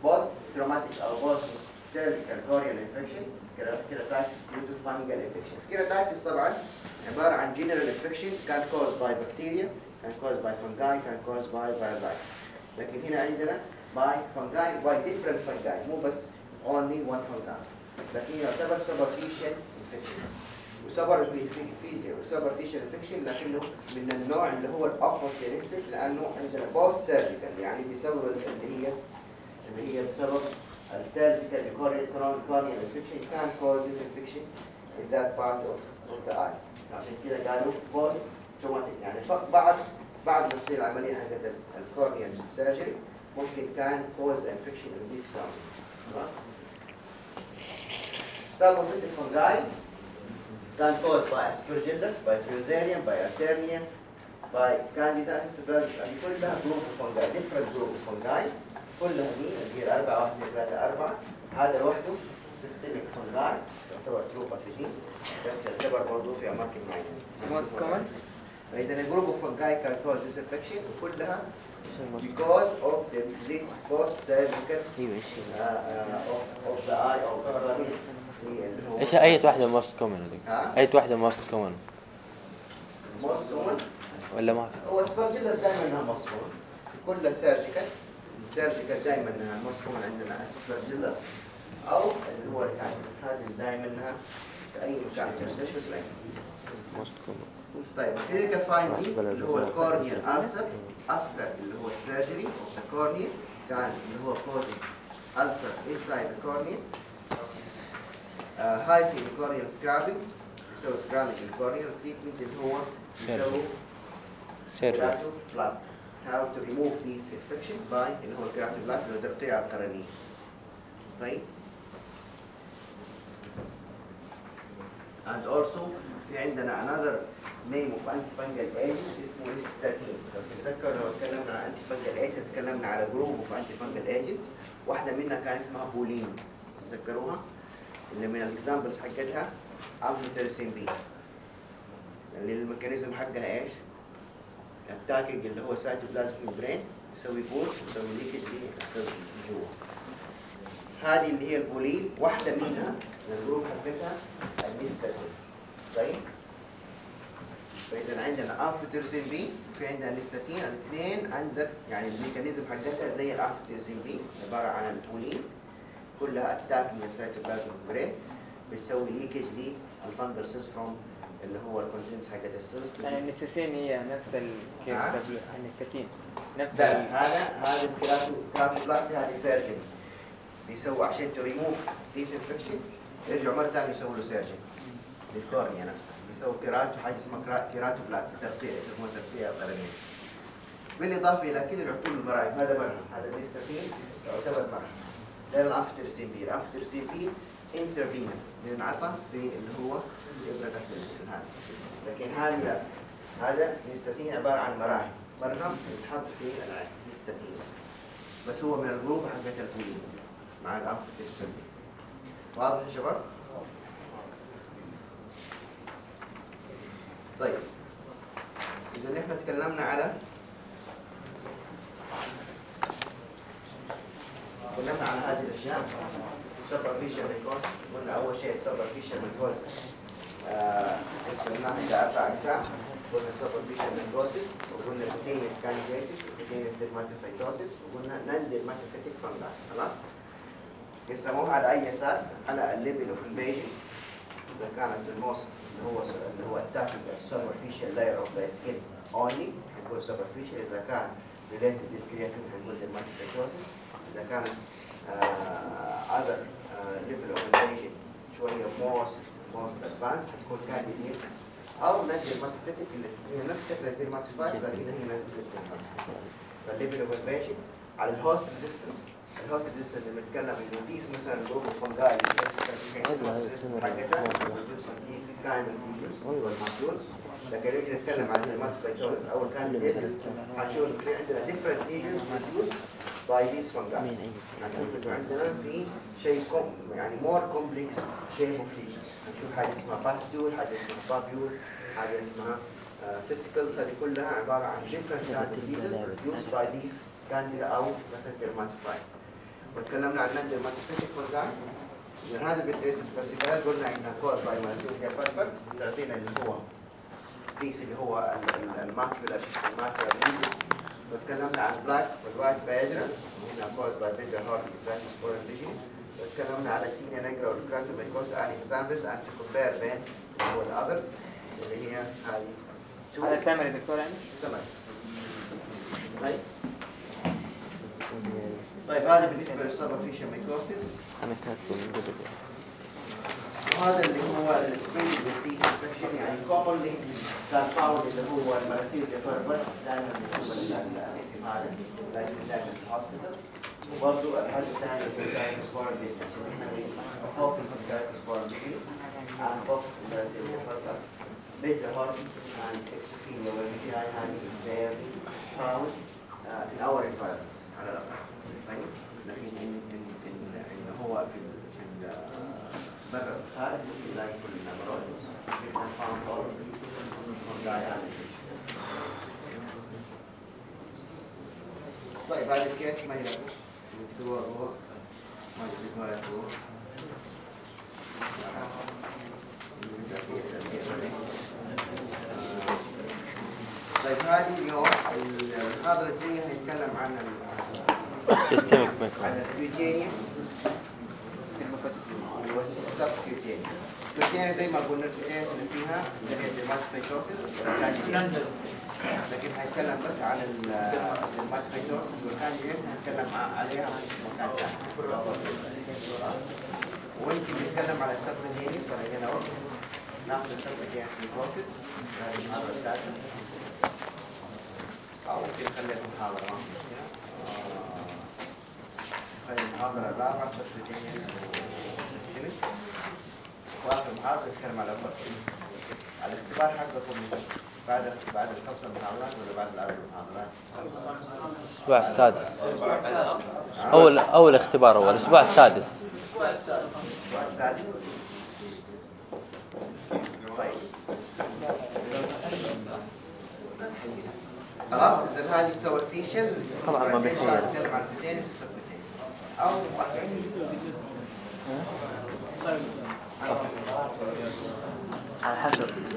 post traumatic أو post surgical corneal infection keratitis due to fungal infection keratitis طبعا عباره عن general infection can cause by bacteria can cause by fungi can cause by parasite لكن هنا عندنا by fungi by different fungi مو بس only one fungi لكن يعتبر superficial infection و superficial superficial infection لكنه من النوع اللي هو ال opportunistic لأنه عندنا post surgical يعني بسبب اللي هي اللي هي بسبب ال surgical corneal infection can cause this infection in that part of, of the eye. عشان كده قالوا post traumatic. يعني بعد بعد ما تصير العملية حقت ال corneal surgery ممكن can infection in this part تمام Saprophytic fungi can cause by aspergillus, by fusarium, by alternaria, by candida يعني كلها group different group of fungi. كلها دي اللي هي الأربعة واحد اثنين ثلاثة أربعة. هذا لوحده systemic fungi يعتبر true pathogen بس يعتبر برضه في أماكن معينة. Most common? إذا ال group of fungi can cause this infection وكلها because of the this post أيوه إيش uh, uh, of, of the eye هو إيش أي واحدة most common؟ ها؟ أي واحدة most common most common ولا ما؟ هو aspergillus دائما إنها most common كل surgical surgical دائما إنها most common عندنا aspergillus أو اللي هو الكاتب هذه دائما إنها في أي مكان في المستشفى most common طيب clinical finding اللي هو ال corneal ulcer after اللي هو ال surgery of the cornea can اللي هو causing ulcer inside the cornea hyphae في ال corneal scraping يسوي scraping ال corneal treatment اللي هو يسوي surgery keratoplasty. How to remove these infection by اللي هو keratoplasty اللي هو تقطيع القرنية. طيب. And also في عندنا another name of antifungal agent اسمه nystatin. لو تتذكر لو اتكلمنا عن antifungal agent تكلمنا على group of antifungal agents واحدة منها كان اسمها polyene. تتذكروها؟ اللي من ال examples حقتها amphotericin B. اللي ال mechanism حقها إيش؟ attacking اللي هو cytoplasmic membrane يسوي pores يسوي leakage لل cells جوا هذه اللي هي ال polyene واحدة منها من ال group حقتها ال nystatin طيب. فإذا عندنا amphotericin B وفي عندنا nystatin الاثنين عندك يعني ال mechanism حقتها زي ال amphotericin B عبارة عن ال polyene كلها attacking ال cytoplasmic membrane بتسوي leakage لل fungal cells from اللي هو ال contents حقت ال cells. يعني ال nystatin هي نفس ال كيف. تبل- ال nystatin نفس لا هذا هذا ال kerato keratoplasty هذه surgery بيسووا عشان تو ريموف ذيس انفكشن يرجعوا مرة ثانية يسووا له surgery لل cornea نفسها. بيسووا kerato حاجة اسمها kera- keratoplasty ترقيع يسموها ترقيع قرنيه بالإضافة إلى كده بيحطوا له المرايم هذا مرهم هذا ال nystatin يعتبر مرهم ده ال amphotericin B ال amphotericin B intravenous بينعطى في اللي هو الإبرة تحت هذا لكن هذا هذا nystatin عبارة عن مراهم مرهم يتحط في العين. nystatin اسمه بس هو من ال group حقت ال polyene مع ال amphotericin B واضح يا شباب؟ طيب إذا إحنا تكلمنا على تكلمنا عن هذه الأشياء superficial mycosis قلنا أول شيء superficial آه، قسمناها إلى أربع أقسام قلنا superficial mycosis وقلنا cutaneous candidiasis وcutaneous dermatophytosis وقلنا non dermatophytic fungi خلاص؟ قسموها على أي أساس؟ على ال level of invasion إذا كانت ال most اللي هو اللي هو the superficial layer of the skin only هنقول superficial إذا كان related للكرياتين هنقول dermatophytosis إذا كانت uh, other uh, level of invasion شوية most most advanced هتكون candidiasis أو non dermatophytic اللي هي نفس شكل ال dermatophytes لكن هي non dermatophytic فال level of invasion على ال host resistance resistance اللي بنتكلم انه في مثلا group fungi حقتها لكن نيجي نتكلم عن ال dermatophytosis أو ال candidiasis هنشوف في عندنا different lesions produced by these fungi. هنشوف إنه عندنا في شيء يعني more complex shape of lesions هنشوف حاجة اسمها pustule حاجة اسمها papule حاجة اسمها vesicles هذه كلها عبارة عن of lesions produced by these candida أو مثلا dermatophytes. وتكلمنا عن non dermatophytic fungi من هذا ال pityriasis versicolor قلنا انها caused by Malassezia furfur تعطينا اللي هو بيس اللي هو الماكيولار ليجن وتكلمنا عن بلاك والوايت بايدرا وهنا كوز باي بيجر هارت بلاك سبور ليجن وتكلمنا على التينيا نيجرا والكراتوميكوس ان اكزامبلز ان تو كومبير بين هو الاذرز اللي هي two. هذا سامري دكتور يعني؟ سمك طيب طيب هذا بالنسبة للسوبرفيشال ميكوسيس وهذا اللي هو السبرينج ديزيز انفكشن يعني كومنلي كان فاوند اللي هو المرسيزيا فيربر دائما بيكون الاسم هذا لكن دائما في الهوسبيتالز وبرضه الحاجة الثانية اللي فوكس في دايكسبورم and focus on the further. Beta heart and exophilia where VTI hand is rarely found uh, in our environment. طيب لكن إن إن إن إن هو في ال في ال برا الخارج fungi and infection. طيب هذا الكيس ما هو ما هو طيب هذه اليوم المحاضرة الجاية هنتكلم عن ال cutaneous زي ما قلنا ال cutaneous اللي فيها اللي هي dermatophytosis لكن هنتكلم بس عن ال dermatophytosis وال candidiasis هنتكلم عليها في مكان ثاني ويمكن نتكلم على ال subcutaneous ولا هنا وقت ناخذ ال subcutaneous mycosis هذه المحاضرة الثالثة أو ممكن نخليها في محاضرة ما في مشكلة. المحاضرة الرابعة subcutaneous و systemic وآخر محاضرة نتكلم على الفرق الاختبار حقكم بعد بعد الخمس محاضرات ولا بعد الأربع محاضرات؟ الأسبوع السادس أول أول اختبار أول الأسبوع السادس الأسبوع السادس طيب خلاص إذا هذه تسوي فيشل طبعاً ما بيخير. نتكلم عن اثنين وتسبتين أو على حسب